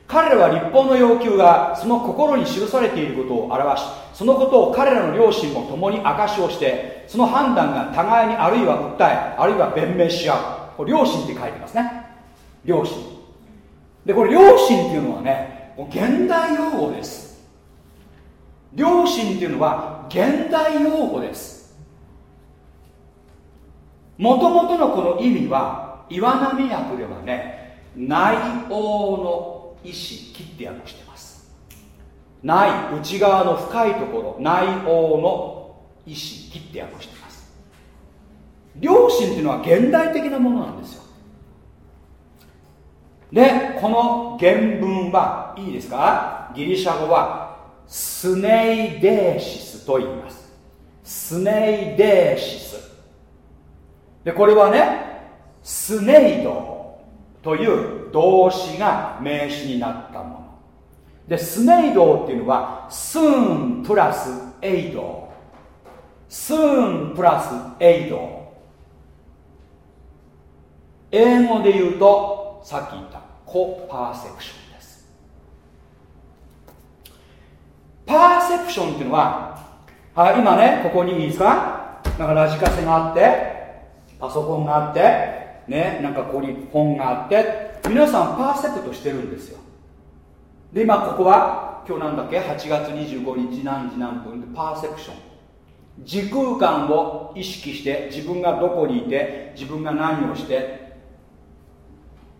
彼らは立法の要求がその心に記されていることを表しそのことを彼らの両親も共に証しをしてその判断が互いにあるいは訴えあるいは弁明し合う。これ良心って書いてますね。良心。でこれ良心っていうのはね現代用語です。良心っていうのは現代用語です。もともとのこの意味は岩波訳ではね内王の意志切って訳してます。内内側の深いところ内王の意志切って訳してます。良心っていうのは現代的なものなんですよ。でこの原文はいいですか？ギリシャ語はスネイデーシスと言います。スネイデーシス。でこれはねスネイドという動詞が名詞になったもの。でスネイドっていうのはスーンプラスエイド。スーンプラスエイド。英語で言うとさっき言ったコパーセプションです。パーセプションっていうのははい今ねここにいいですか？なんかラジカセがあって。パソコンがあってねなんかここに本があって皆さんパーセプトしてるんですよ。で今ここは今日なんだっけ？8月25日何時何分でパーセプション。時空間を意識して自分がどこにいて自分が何をして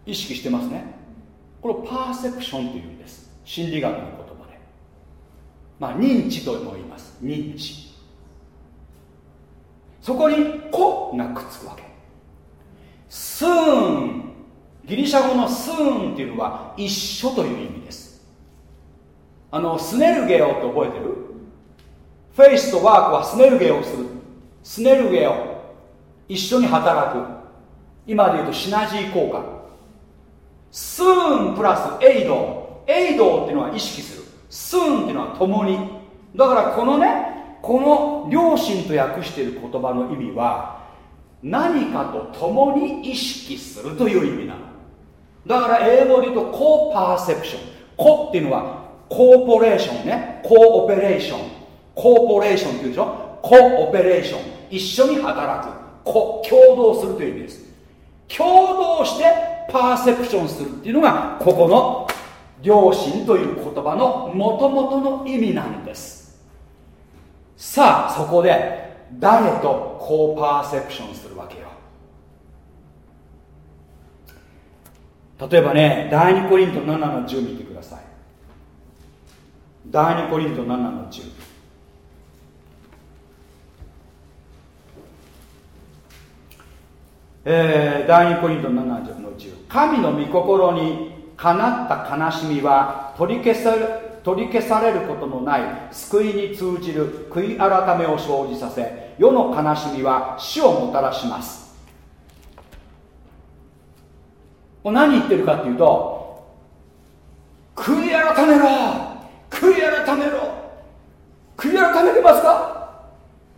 意識してますね。これをパーセプションというんです。心理学の言葉で。まあ認知とも言います。認知。そこに「子」がくっつくわけ。スーン。ギリシャ語のスーンっていうのは一緒という意味です。あのスネルゲオって覚えてる？フェイスとワークはスネルゲオする。スネルゲオ。一緒に働く。今で言うとシナジー効果。スーンプラスエイド。エイドっていうのは意識する。スーンっていうのは共に。だからこのねこの良心と訳している言葉の意味は何かと共に意識するという意味なの。だから英語で言うとコーパーセプション。コっていうのはコーポレーションね。コーオペレーション。コーポレーションっていうでしょ？コーオペレーション。一緒に働く。コ共同するという意味です。共同してパーセプションするっていうのがここの良心という言葉のもともとの意味なんです。さあそこで誰とコーパーセプションするわけよ。例えばね第2コリント7の10見てください。第2コリント7の10えー、第2コリント7の10神の御心にかなった悲しみは取り消され取り消されることのない救いに通じる悔い改めを生じさせ世の悲しみは死をもたらします。何言ってるかっていうと悔い改めろ悔い改めろ悔い改めてますか？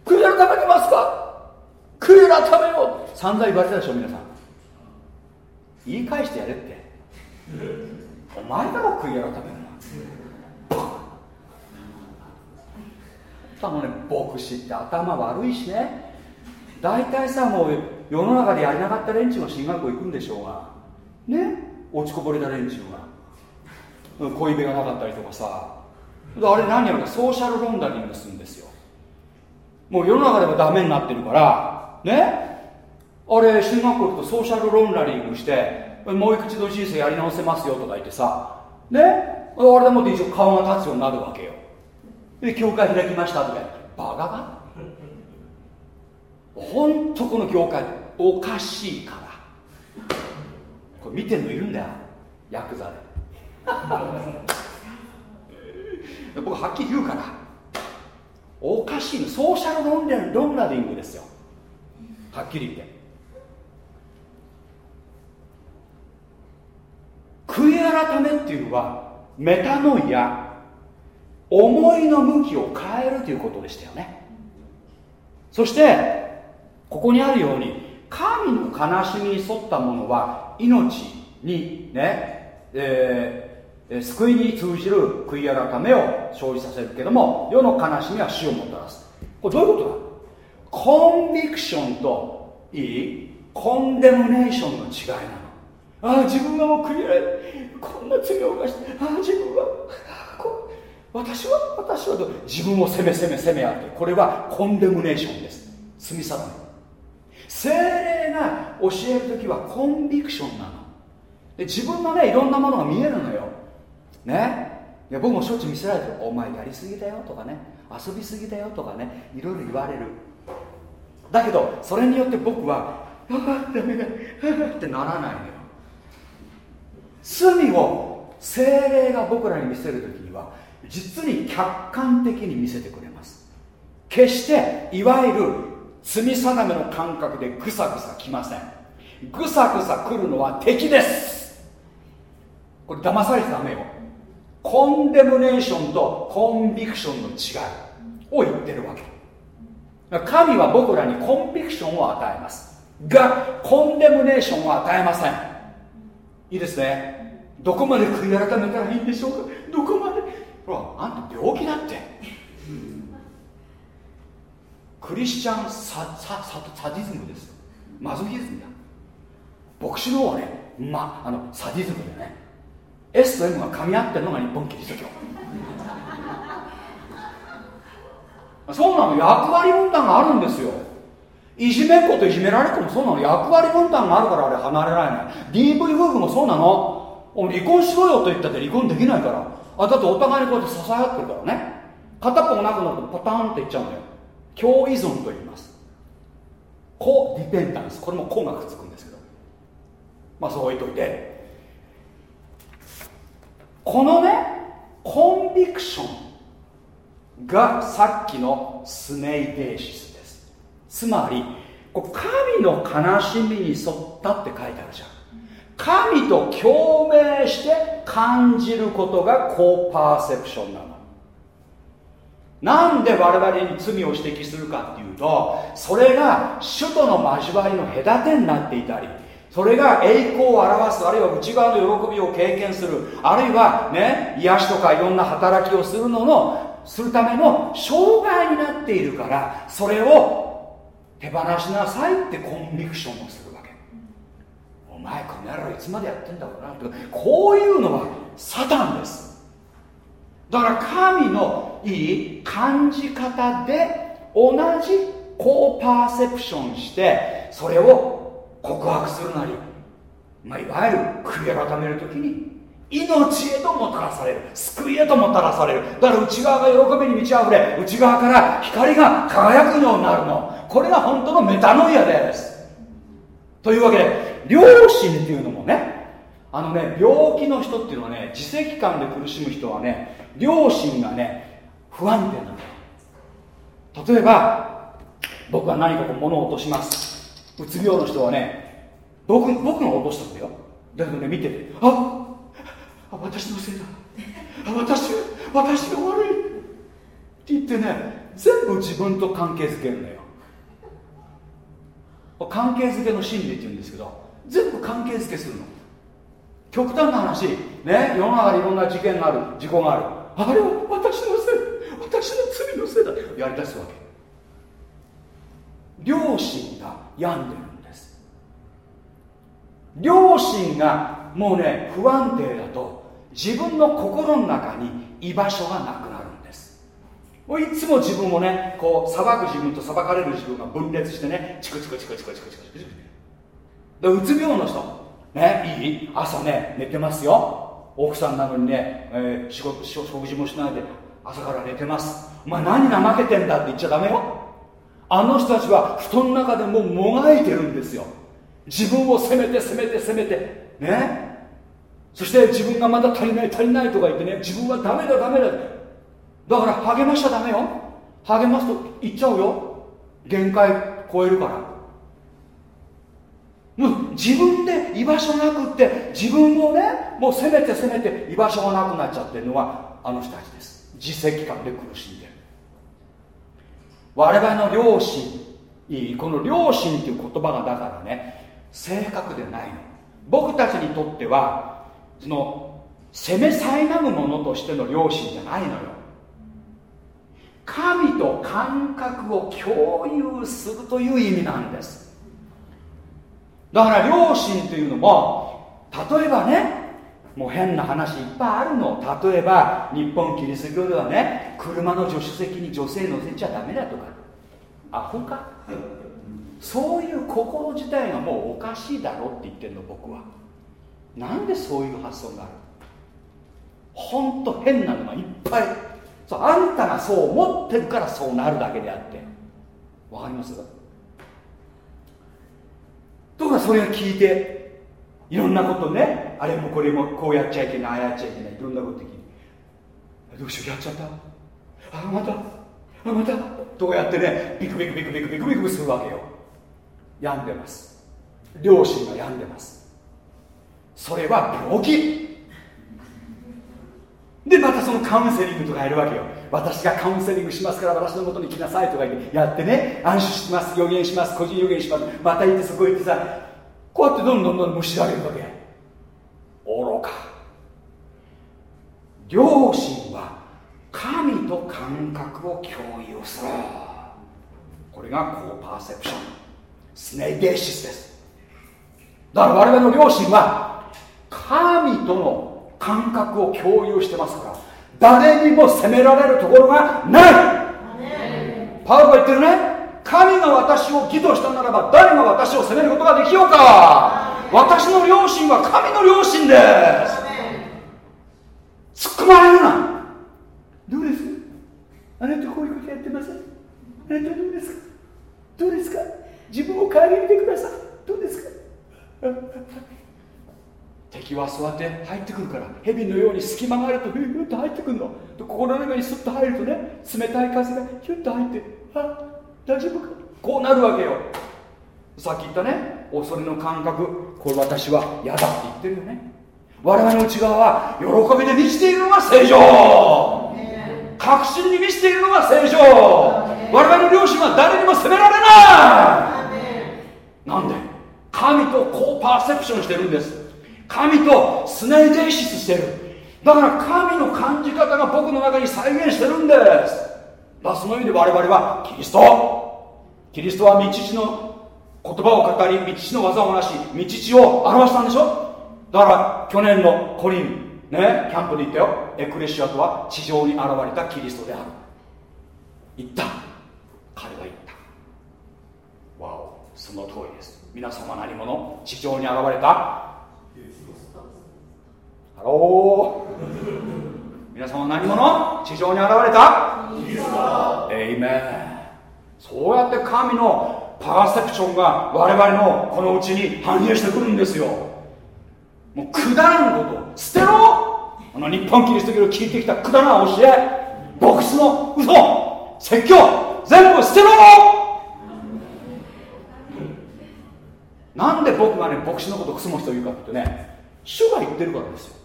悔い改めてますか？悔い改めろ散々言われたでしょ皆さん。言い返してやれって。お前だろ悔い改めるあのね牧師って頭悪いしね。大体さもう世の中でやりなかった連中が進学校行くんでしょうが。ね？落ちこぼれた連中が恋人がなかったりとかさ。あれ何やるかソーシャルロンダリングするんですよ。もう世の中でもダメになってるから。ね？あれ進学校行くとソーシャルロンダリングしてもう一度人生やり直せますよとか言ってさ。ね？あれでもって一応顔が立つようになるわけよ。で教会開きましたとか。バカか？本当この業界おかしいから。これ見てるのいるんだよヤクザで。僕はっきり言うから。おかしいの。ソーシャルロンダロンダリングですよ。はっきり言って。悔い改めっていうのはメタノイア思いの向きを変えるということでしたよね。そしてここにあるように神の悲しみに沿ったものは命にね、えー、救いに通じる悔い改めを生じさせるけども世の悲しみは死をもたらす。これどういうことだ？コンビクションといいコンデムネーションの違いなの。ああ自分はもう悔いこんな罪を犯してああ自分は私は私はと自分を責め責め責めあって。これはコンデムネーションです。罪定め。精霊が教える時はコンビクションなの。で自分のねいろんなものが見えるのよ。ね？いや僕もしょっちゅう見せられてるお前やりすぎだよとかね。遊びすぎだよとかね。いろいろ言われる。だけどそれによって僕はああダメだ。ってならないのよ。罪を精霊が僕らに見せる時には実に客観的に見せてくれます。決していわゆる罪定めの感覚でぐさぐさ来ません。ぐさぐさ来るのは敵です。これ騙されちゃダメよ。コンデムネーションとコンビクションの違いを言ってるわけ。神は僕らにコンビクションを与えます。がコンデムネーションを与えません。いいですね。どこまで悔い改めたらいいんでしょうか？どこまでほらあんた病気だって。クリスチャンササササディズムですマゾヒズムだ。牧師の方はね、ま、あのサディズムでね。S と M が噛み合ってるのが日本キリスト教。そうなの役割分担があるんですよ。いじめっ子といじめられっ子もそうなの。役割分担があるからあれ離れられない。DV 夫婦もそうなの。離婚しろよと言ったって離婚できないから。あだってお互いにこうやって支え合ってるからね。片っぽがなくなるとパターンっていっちゃうんだよ。共依存と言います。コディペンダンス。これも「コ」がくっつくんですけど。まあそう置いといて。このねコンビクションがさっきのスネイベーシスです。つまり神の悲しみに沿ったって書いてあるじゃん。神と共鳴して感じることがコーパーセプションなの。なんで我々に罪を指摘するかっていうとそれが首都の交わりの隔てになっていたりそれが栄光を表すあるいは内側の喜びを経験するあるいはね癒しとかいろんな働きをするののするための障害になっているからそれを手放しなさいってコンビクションをする。前この野郎いつまでやってんだろうな。とかこういうのはサタンです。だから神のいい感じ方で同じコーパーセプションしてそれを告白するなり、まあ、いわゆる悔い改める時に命へともたらされる。救いへともたらされる。だから内側が喜びに満ち溢れ内側から光が輝くようになるの。これが本当のメタノイアです。というわけで良心っていうのもねあのね病気の人っていうのはね自責感で苦しむ人はね良心がね不安定なの例えば僕は何かこう物を落とします。うつ病の人はね僕僕が落としたんだよ。だけどね見ててああ私のせいだ。あ私私が悪い。って言ってね全部自分と関係づけるんだよ関係づけの心理って言うんですけど全部関係付けするの。極端な話。ね？世の中にいろんな事件がある。事故がある。あれは私のせい。私の罪のせいだ。やり出すわけ。両親が病んでるんです。両親がもうね不安定だと自分の心の中に居場所がなくなるんです。もういつも自分をねこう裁く自分と裁かれる自分が分裂してねチクチクチクチクチクチクチク。でうつ病の人。ねいい？朝ね寝てますよ。奥さんなのにね、えー、仕事食事もしないで朝から寝てます。お前何怠けてんだって言っちゃダメよ。あの人たちは布団の中でもうもがいてるんですよ。自分を責めて責めて責めて。ね。そして自分がまだ足りない足りないとか言ってね自分はダメだダメだ。だから励ましちゃダメよ。励ますと言っちゃうよ。限界超えるから。自分で居場所なくって自分をねもう責めて責めて居場所がなくなっちゃってるのはあの人たちです。自責感で苦しんでる。我々の良心この良心っていう言葉がだからね正確でないの。僕たちにとってはその責めさいなむものとしての良心じゃないのよ。神と感覚を共有するという意味なんです。だから良心というのも例えばねもう変な話いっぱいあるの。例えば日本キリスト教ではね車の助手席に女性乗せちゃダメだとか。アホか？そういう心自体がもうおかしいだろって言ってるの僕は。なんでそういう発想がある？ほんと変なのがいっぱい。そうあんたがそう思ってるからそうなるだけであって。わかります？とかそれを聞いていろんなことねあれもこれもこうやっちゃいけないああやっちゃいけないいろんなこと聞いてどうしようやっちゃった？あまた？あまた？とかやってねビクビクビクビクビクビクするわけよ。病んでます。両親が病んでます。それは病気。でまたそのカウンセリングとかやるわけよ。私がカウンセリングしますから私のもとに来なさいとか言ってやってね安心します予言します個人予言します。また行ってそこ行ってさこうやってどんどんどんどん虫られるわけ。愚か。両親は神と感覚を共有する。これがコーパーセプション。スネイデーシスです。だから我々の両親は神との感覚を共有してますから誰にも責められるところがない。パウロが言ってるね。神が私を義としたならば誰が私を責めることができようか。私の両親は神の両親です。突っ込まれるな。どうですあなたこういうことやってませんあなたどうですか？どうですか？自分を顧みてください。どうですか？敵は座って入ってくるから蛇のように隙間があるとヒュッと入ってくるの。心の中にスッと入るとね冷たい風がヒュッと入ってあ大丈夫か？こうなるわけよ。さっき言ったね恐れの感覚。これ私は嫌だって言ってるよね。我々の内側は喜びで満ちているのが正常。確信に満ちているのが正常。我々の両親は誰にも責められない。なんで？神とこうパーセプションしてるんです神とスネイデイシスしてる。だから神の感じ方が僕の中に再現してるんです。だその意味で我々はキリスト。キリストは道地の言葉を語り道地の技をなし道地を表したんでしょ。だから去年のコリンねキャンプで言ったよ。エクレシアとは地上に現れたキリストである。言った。彼は言った。わおその通りです。皆様何者？地上に現れたハロー。皆様何者？地上に現れた？エイメン。そうやって神のパーセプションが我々のこのうちに反映してくるんですよ。もうくだらんこと捨てろ！あの日本キリスト教を聞いてきたくだらん教え牧師の嘘説教全部捨てろ！なんで僕がね牧師のことくすむ人を言うかってね主が言ってるからですよ。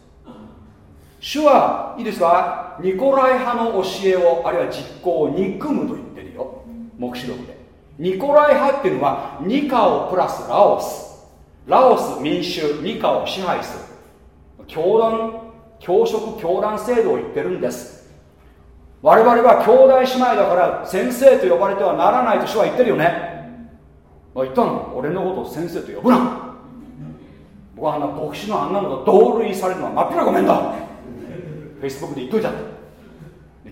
主はいいですか？ニコライ派の教えをあるいは実行を憎むと言ってるよ。黙示録で。ニコライ派っていうのはニカオプラスラオス。ラオス民衆ニカを支配する。教団教職教団制度を言ってるんです。我々は兄弟姉妹だから先生と呼ばれてはならないと主は言ってるよね。言ったの？俺のことを先生と呼ぶな。僕はあんな牧師のあんなのと同類されるのはまっぴらごめんだ。フェイスブックで言っといた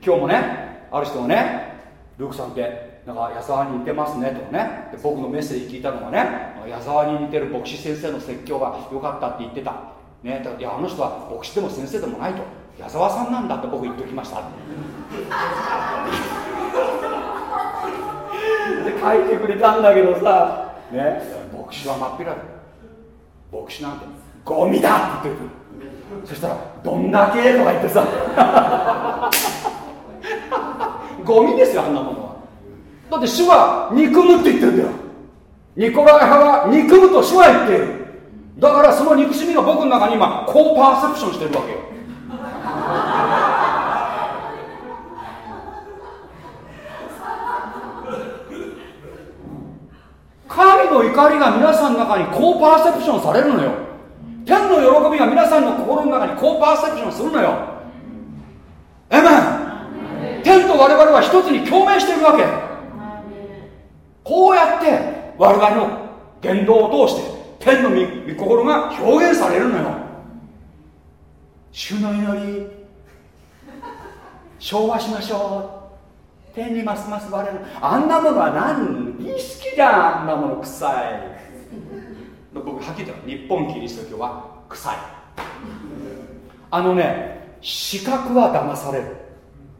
今日もねある人がねルークさんってなんか矢沢に似てますねとかね。で僕のメッセージ聞いたのがね矢沢に似てる牧師先生の説教が良かったって言ってた。ね、いやあの人は牧師でも先生でもないと。矢沢さんなんだって僕言っておきました。で書いてくれたんだけどさね牧師は真っ平だ。牧師なんてゴミだって言ってる。そしたら「どんだけ?」とか言ってさ。ゴミですよあんなものは。だって主は憎むって言ってるんだよ。ニコライ派は憎むと主は言っている。だからその憎しみが僕の中に今こうパーセプションしてるわけよ。神の怒りが皆さんの中にこうパーセプションされるのよ。天の喜びが皆さんの心の中にこうパーセプションするのよ。えめん天と我々は一つに共鳴しているわけ。こうやって我々の言動を通して天の御心が表現されるのよ。主の祈り。昭和しましょう。天にますます我々。あんなものは何？儀式じゃん。あんなもの臭い。僕はっきり言った日本キリスト教は臭い。あのね視覚は騙される。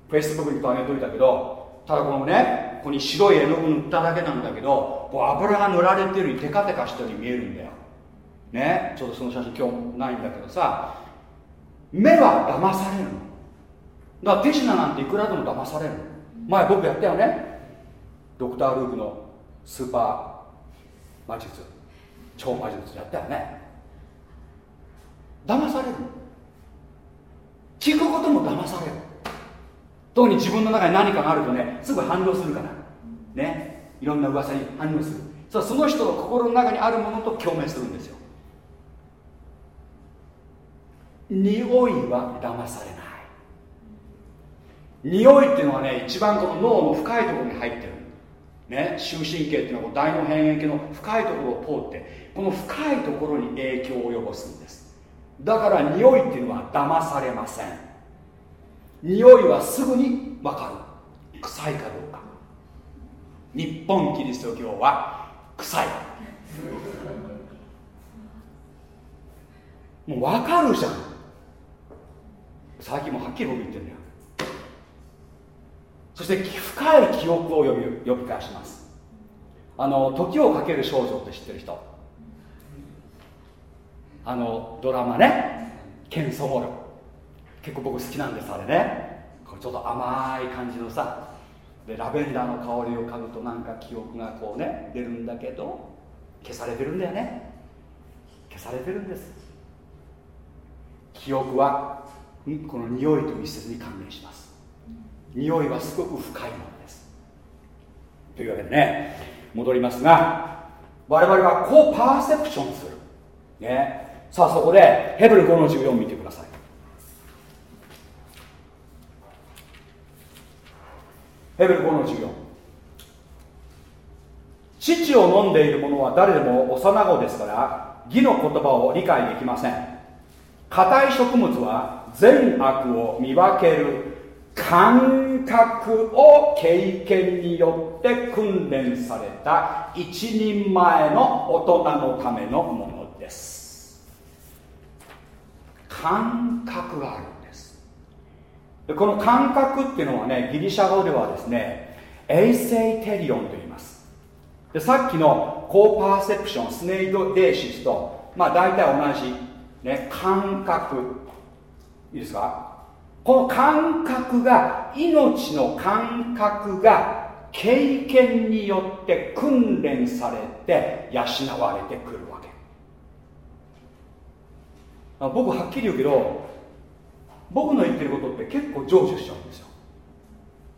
フェイスブックに上げといたけどただこのねここに白い絵の具塗っただけなんだけどこう油が塗られてるにテカテカしたように見えるんだよ。ねちょっとその写真今日ないんだけどさ目は騙されるの。だから手品なんていくらでも騙されるの。前僕やったよね。ドクター・ルークのスーパー魔術。超魔術やったよね。騙される。聞くことも騙される。特に自分の中に何かがあるとねすぐ反応するから。ね。いろんな噂に反応する。そその人の心の中にあるものと共鳴するんですよ。匂いは騙されない。匂いっていうのはね一番この脳の深いところに入ってる。ね。終身系っていうのは大脳辺縁系の深いところを通ってこの深いところに影響を及ぼすんです。だから匂いっていうのは騙されません。匂いはすぐに分かる。臭いかどうか。日本キリスト教は臭い。もう分かるじゃん。最近もはっきり僕言ってるんだよ。そして深い記憶を呼び呼び返します。あの時をかける少女って知ってる人？あのドラマね。ケン・ソモル結構僕好きなんですあれね。これちょっと甘い感じのさ。でラベンダーの香りを嗅ぐとなんか記憶がこうね出るんだけど消されてるんだよね。消されてるんです。記憶はこの匂いと密接に関連します。匂いはすごく深いものです。というわけでね戻りますが我々はこうパーセプションする。ね。さあそこでヘブル5の14見てください。ヘブル5の14父を飲んでいる者は誰でも幼子ですから義の言葉を理解できません。硬い食物は善悪を見分ける感覚を経験によって訓練された一人前の大人のためのものです。感覚があるんです。でこの感覚っていうのはねギリシャ語ではですね衛星テリオンと言います。でさっきのコーパーセプションスネイドデーシスとまあ大体同じ、ね、感覚。いいですか？この感覚が命の感覚が経験によって訓練されて養われてくる。わけ僕はっきり言うけど僕の言ってることって結構成就しちゃうんですよ。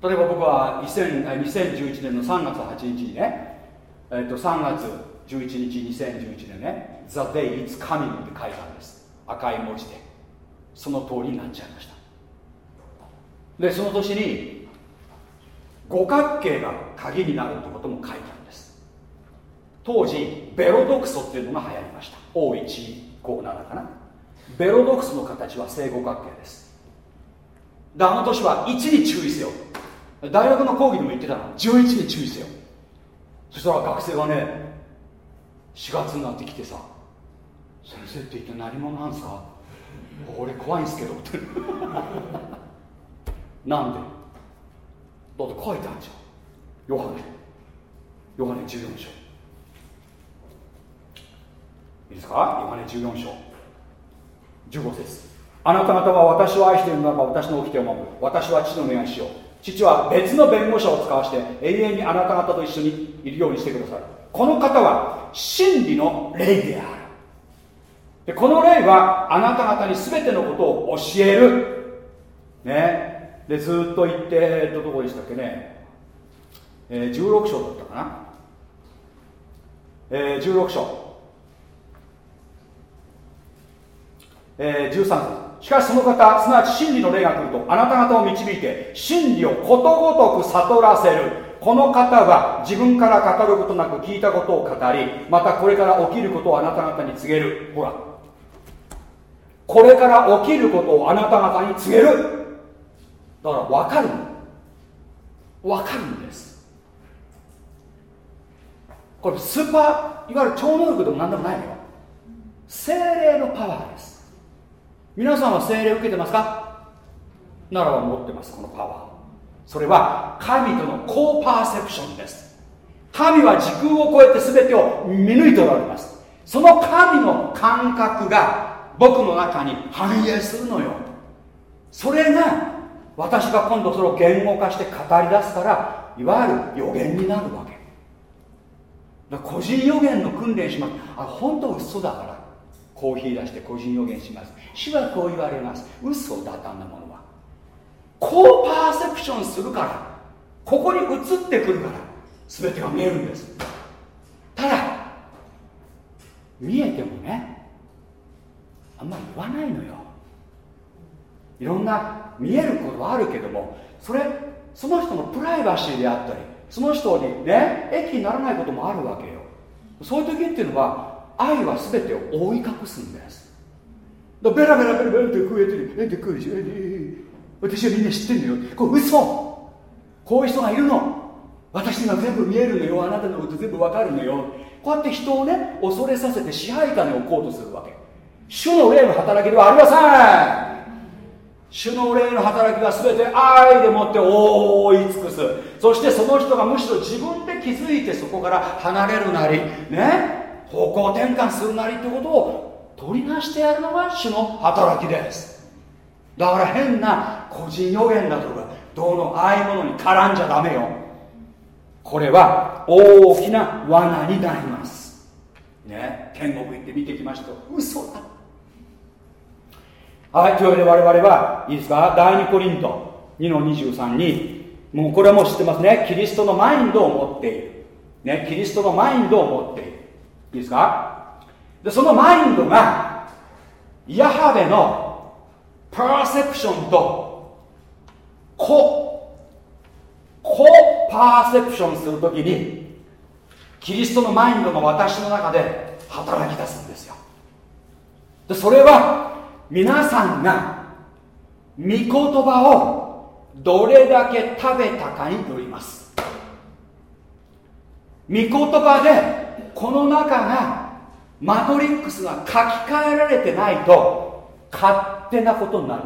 例えば僕は2011年の3月8日にね、えー、と3月11日2011年ね「The Day It's Coming」って書いたんです。赤い文字で。その通りになっちゃいました。でその年に五角形が鍵になるってことも書いたんです。当時ベロドクソっていうのが流行りました。O157 かな。ベロドクソの形は正五角形です。であの年は1に注意せよ。大学の講義でも言ってたの。11に注意せよ。そしたら学生がね4月になってきてさ先生って一体何者なんですか？俺怖いんですけど。ってなんで？だって書いてあるじゃん。ヨハネ。ヨハネ14章。いいですか？ヨハネ14章。15節。あなた方は私を愛しているならば私の掟を守る。私は父の願いしよう。父は別の弁護者を使わして永遠にあなた方と一緒にいるようにしてくださいこの方は真理の霊である。でこの霊はあなた方に全てのことを教える。ね。でずっと言って、えっと、どこでしたっけね、えー、16章だったかな、えー、16章、えー、13節。しかしその方すなわち真理の霊が来るとあなた方を導いて真理をことごとく悟らせる。この方は自分から語ることなく聞いたことを語りまたこれから起きることをあなた方に告げる。ほら。これから起きることをあなた方に告げる。だから分かる分かるんです。これスーパーいわゆる超能力でも何でもないのよ。精霊のパワーです。皆さんは精霊を受けてますか？ならば持ってますこのパワー。それは神とのコーパーセプションです。神は時空を超えて全てを見抜いておられます。その神の感覚が僕の中に反映するのよ。それが私が今度それを言語化して語り出すからいわゆる予言になるわけ。だ個人予言の訓練します。あ本当嘘だから。コーヒー出して個人予言します。主はこう言われます。嘘だたんなものは。こうパーセプションするからここに移ってくるから全てが見えるんです。ただ見えてもねあんまり言わないのよ。いろんな見えることはあるけどもそれその人のプライバシーであったりその人にね益にならないこともあるわけよ。そういう時っていうのは愛は全てを覆い隠すんです。だベラベラベラベラって食えてるえで食うでしょ。え私はみんな知ってんのよ。これ嘘。こういう人がいるの。私には全部見えるのよ。あなたのこと全部わかるのよ。こうやって人をね恐れさせて支配下に置こうとするわけ。主の霊の働きではありません。主の霊の働きは全て愛でもって覆い尽くす。そしてその人がむしろ自分で気づいてそこから離れるなりね。方向転換するなりってことを取りなしてやるのが主の働きです。だから変な個人予言だとかどうのああいうものに絡んじゃダメよ。これは大きな罠になります。ね天国行って見てきました。嘘だ。はいというわけで我々はいいですか？第2コリント2の23にもうこれはもう知ってますね。キリストのマインドを持っている。ねキリストのマインドを持っている。いいですか？でそのマインドがヤハベのパーセプションとココパーセプションするときにキリストのマインドが私の中で働き出すんですよ。でそれは皆さんが御言葉をどれだけ食べたかによります。御言葉でこの中がマトリックスが書き換えられてないと勝手なことになる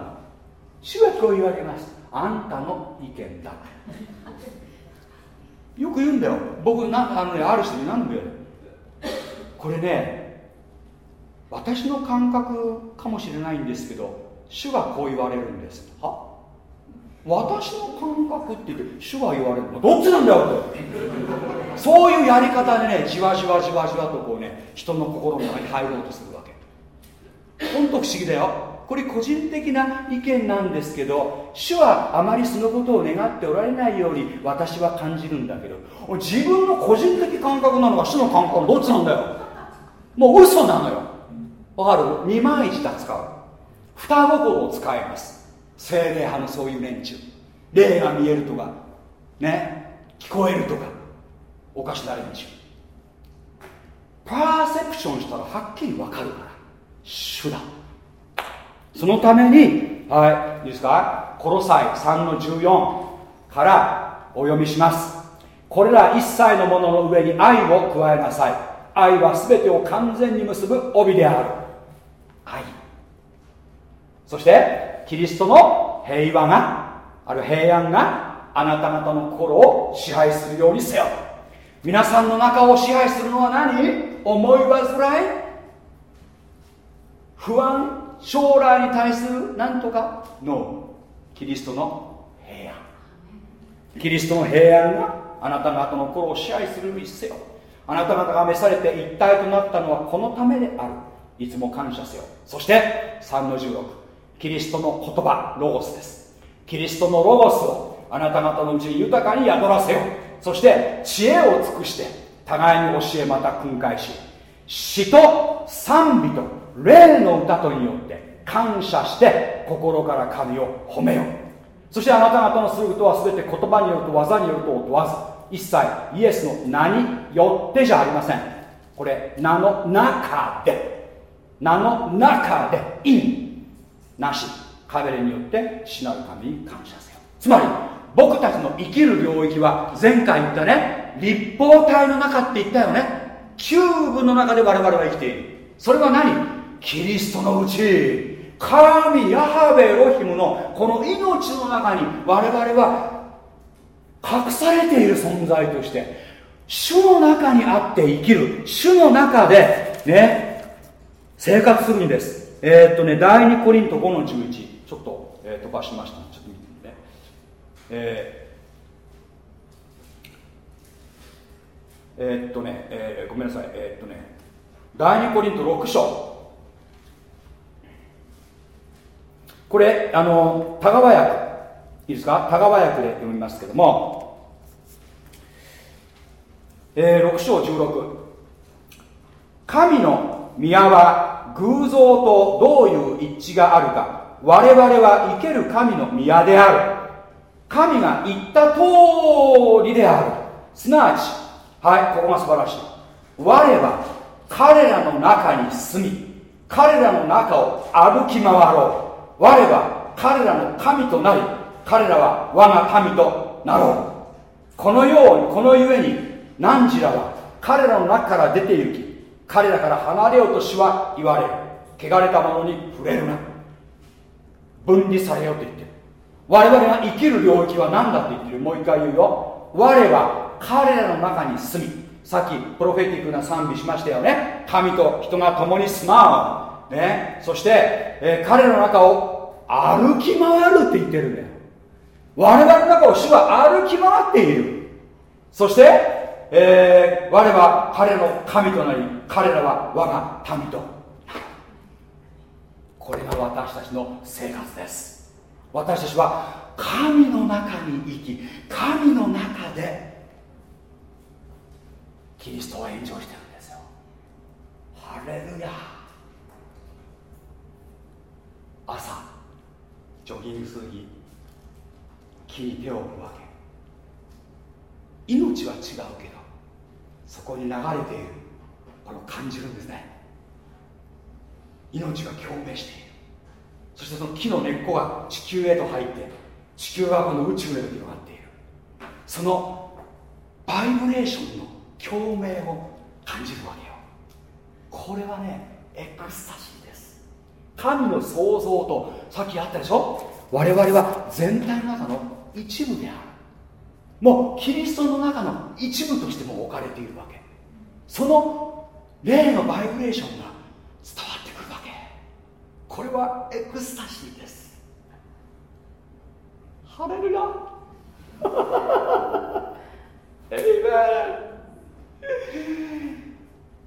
主はこう言われますあんたの意見だ。よく言うんだよ。僕なあの、ね、ある人に何でこれね私の感覚かもしれないんですけど主がこう言われるんです。は？私の感覚って言って主が言われるのどっちなんだよって。そういうやり方でねじわじわじわじわとこうね人の心の中に入ろうとするわけ。ほんと不思議だよ。これ個人的な意見なんですけど主はあまりそのことを願っておられないように私は感じるんだけど自分の個人的感覚なのか主の感覚のどっちなんだよ。もう嘘なのよ。わかる？二枚舌使う。双心を使います。精霊派のそういう連中。霊が見えるとかね聞こえるとかおかしな連中。パーセプションしたらはっきりわかるから主だそのためにはいいいですか？コロサイ3の14からお読みします。これら一切のものの上に愛を加えなさい。愛は全てを完全に結ぶ帯である。愛。そしてキリストの平和がある平安があなた方の心を支配するようにせよ。皆さんの中を支配するのは何？思い煩い？不安将来に対する何とか？のキリストの平安。キリストの平安があなた方の心を支配するようにせよ。あなた方が召されて一体となったのはこのためである。いつも感謝せよ。そして3の16キリストの言葉ロゴスです。キリストのロゴスをあなた方のうちに豊かに宿らせよそして知恵を尽くして互いに教えまた訓戒し詩と賛美と霊の歌とによって感謝して心から神を褒めよそしてあなた方のすることは全て言葉によると技によると問わず。一切イエスの名によってじゃありません。これ名の中で。名の中で因なし。彼によって死なる神に感謝せよ。つまり僕たちの生きる領域は前回言ったね立方体の中って言ったよね。キューブの中で我々は生きている。それは何？キリストのうち。神ヤハベエロヒムのこの命の中に我々は隠されている存在として主の中にあって生きる。主の中でね生活するんです。えー、っとね第2コリント5の11ちょっと、えー、飛ばしました。ちょっと見てみてね。えー、え、っとね、えー、ごめんなさい。えっとね第2コリント6章。これあの田川訳いいですか？田川訳で読みますけども、えー、6章16神の宮は偶像とどういう一致があるか。我々は生ける神の宮である。神が言った通りである。すなわちはいここが素晴らしい。我は彼らの中に住み彼らの中を歩き回ろう。我は彼らの神となり彼らは我が民となろう。このようにこのゆえに汝らは彼らの中から出て行き彼らから離れようとしは言われる。汚れたものに触れるな。分離されようと言ってる。我々が生きる領域は何だって言ってる。もう一回言うよ。我は彼らの中に住み。さっきプロフェティックな賛美しましたよね。神と人が共に住まう。ね、そして、えー、彼の中を歩き回るって言ってるんだよ。我々の中を主は歩き回っている。そして、えー、我は彼の神となり彼らは我が民と。これが私たちの生活です。私たちは神の中に生き神の中でキリストを炎上してるんですよ。ハレルヤ。朝ジョギングする日木に手を置くわけ。命は違うけどそこに流れている。これを感じるんですね。命が共鳴している。そしてその木の根っこが地球へと入って地球はこの宇宙へと広がっている。そのバイブレーションの共鳴を感じるわけよ。これはねエクスタシーです。神の創造とさっきあったでしょ？我々は全体の中の一部である。もうキリストの中の一部としても置かれているわけ。その霊のバイブレーションが伝わってくるわけ。これはエクスタシーです。ハレルヤ。Amen。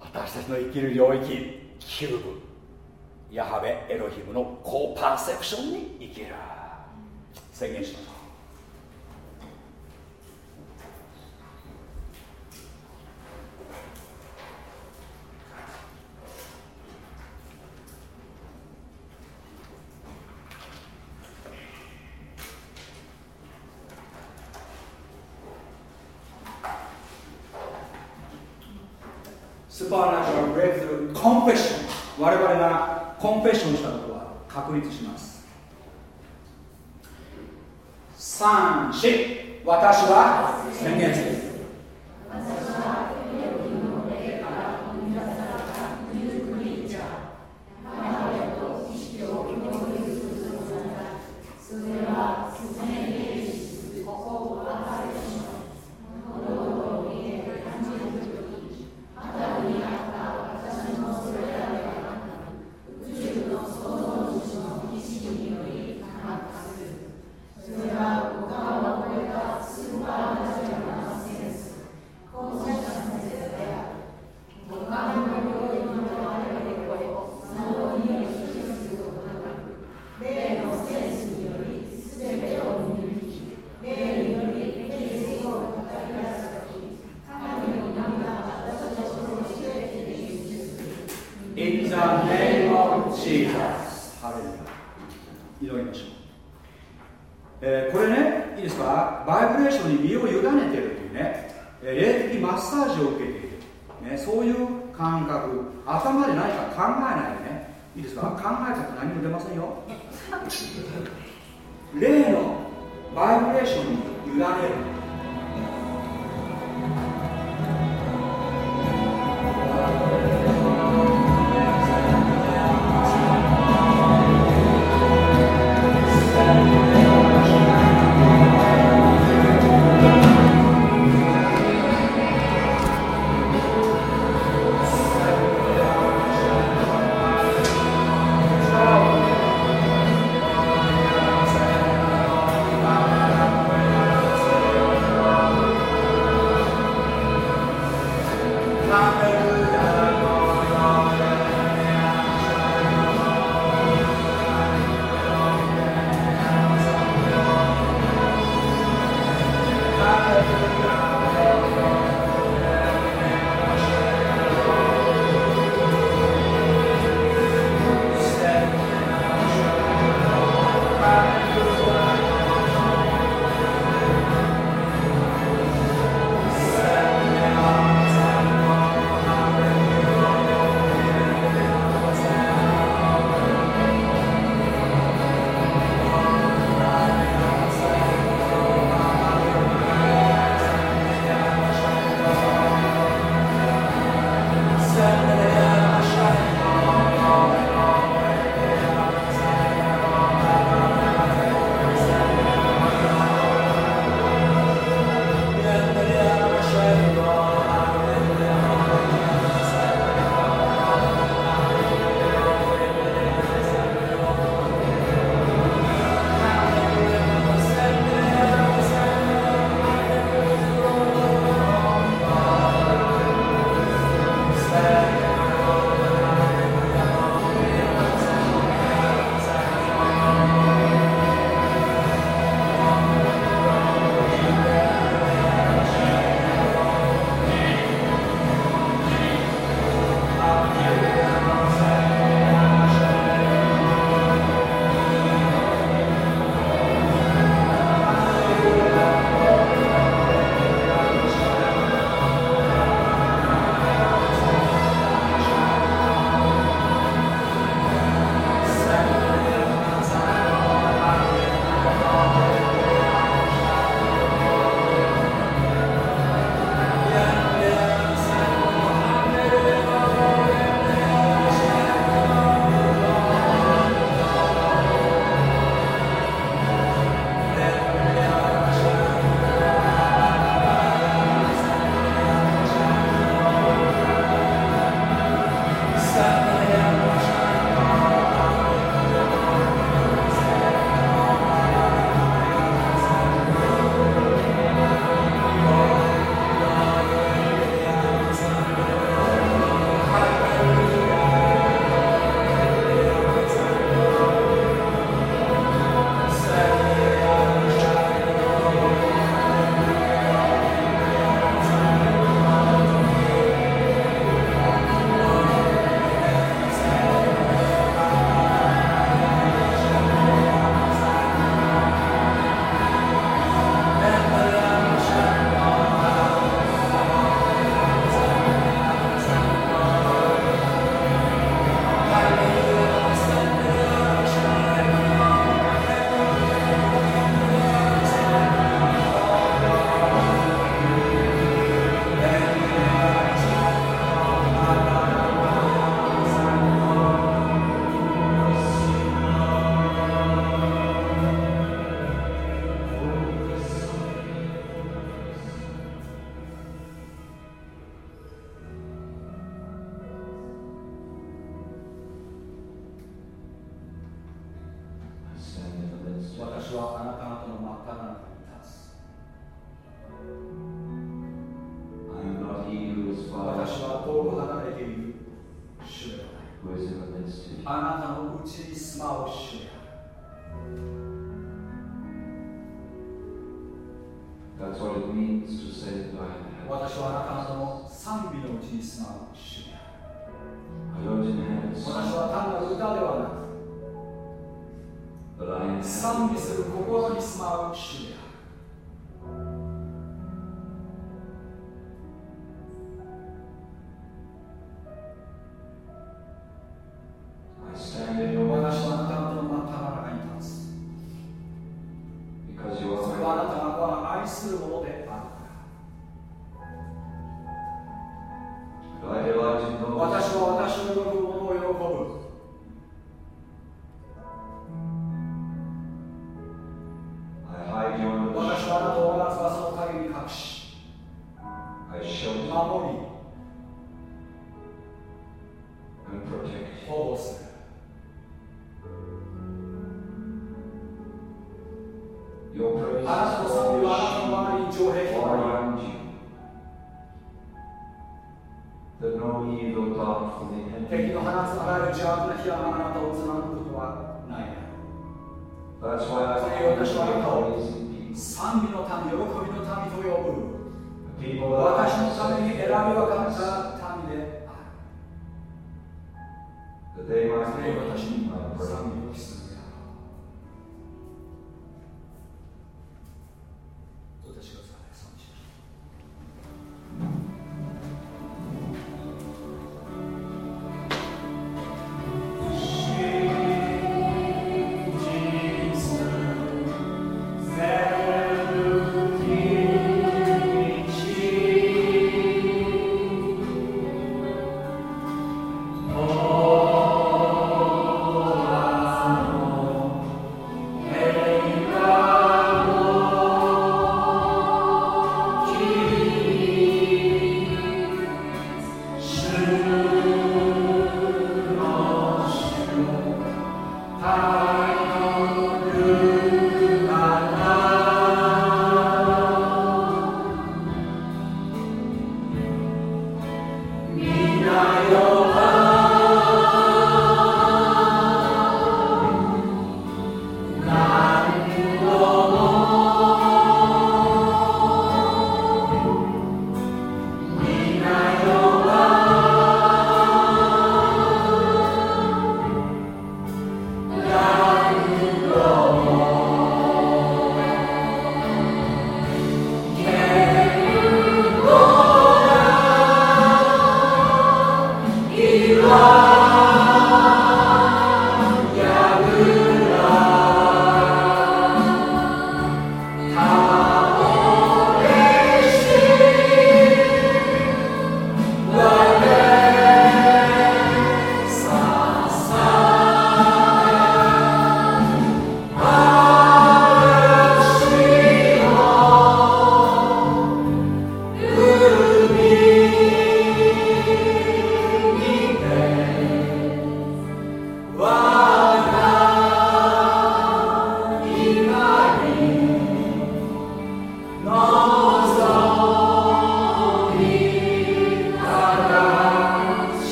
私たちの生きる領域 cube。ヤハベエロヒムの高 perception に生きる。宣言しまし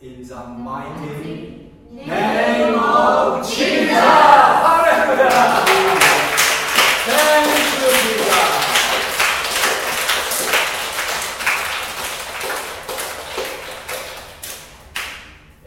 In the mighty name of Jesus!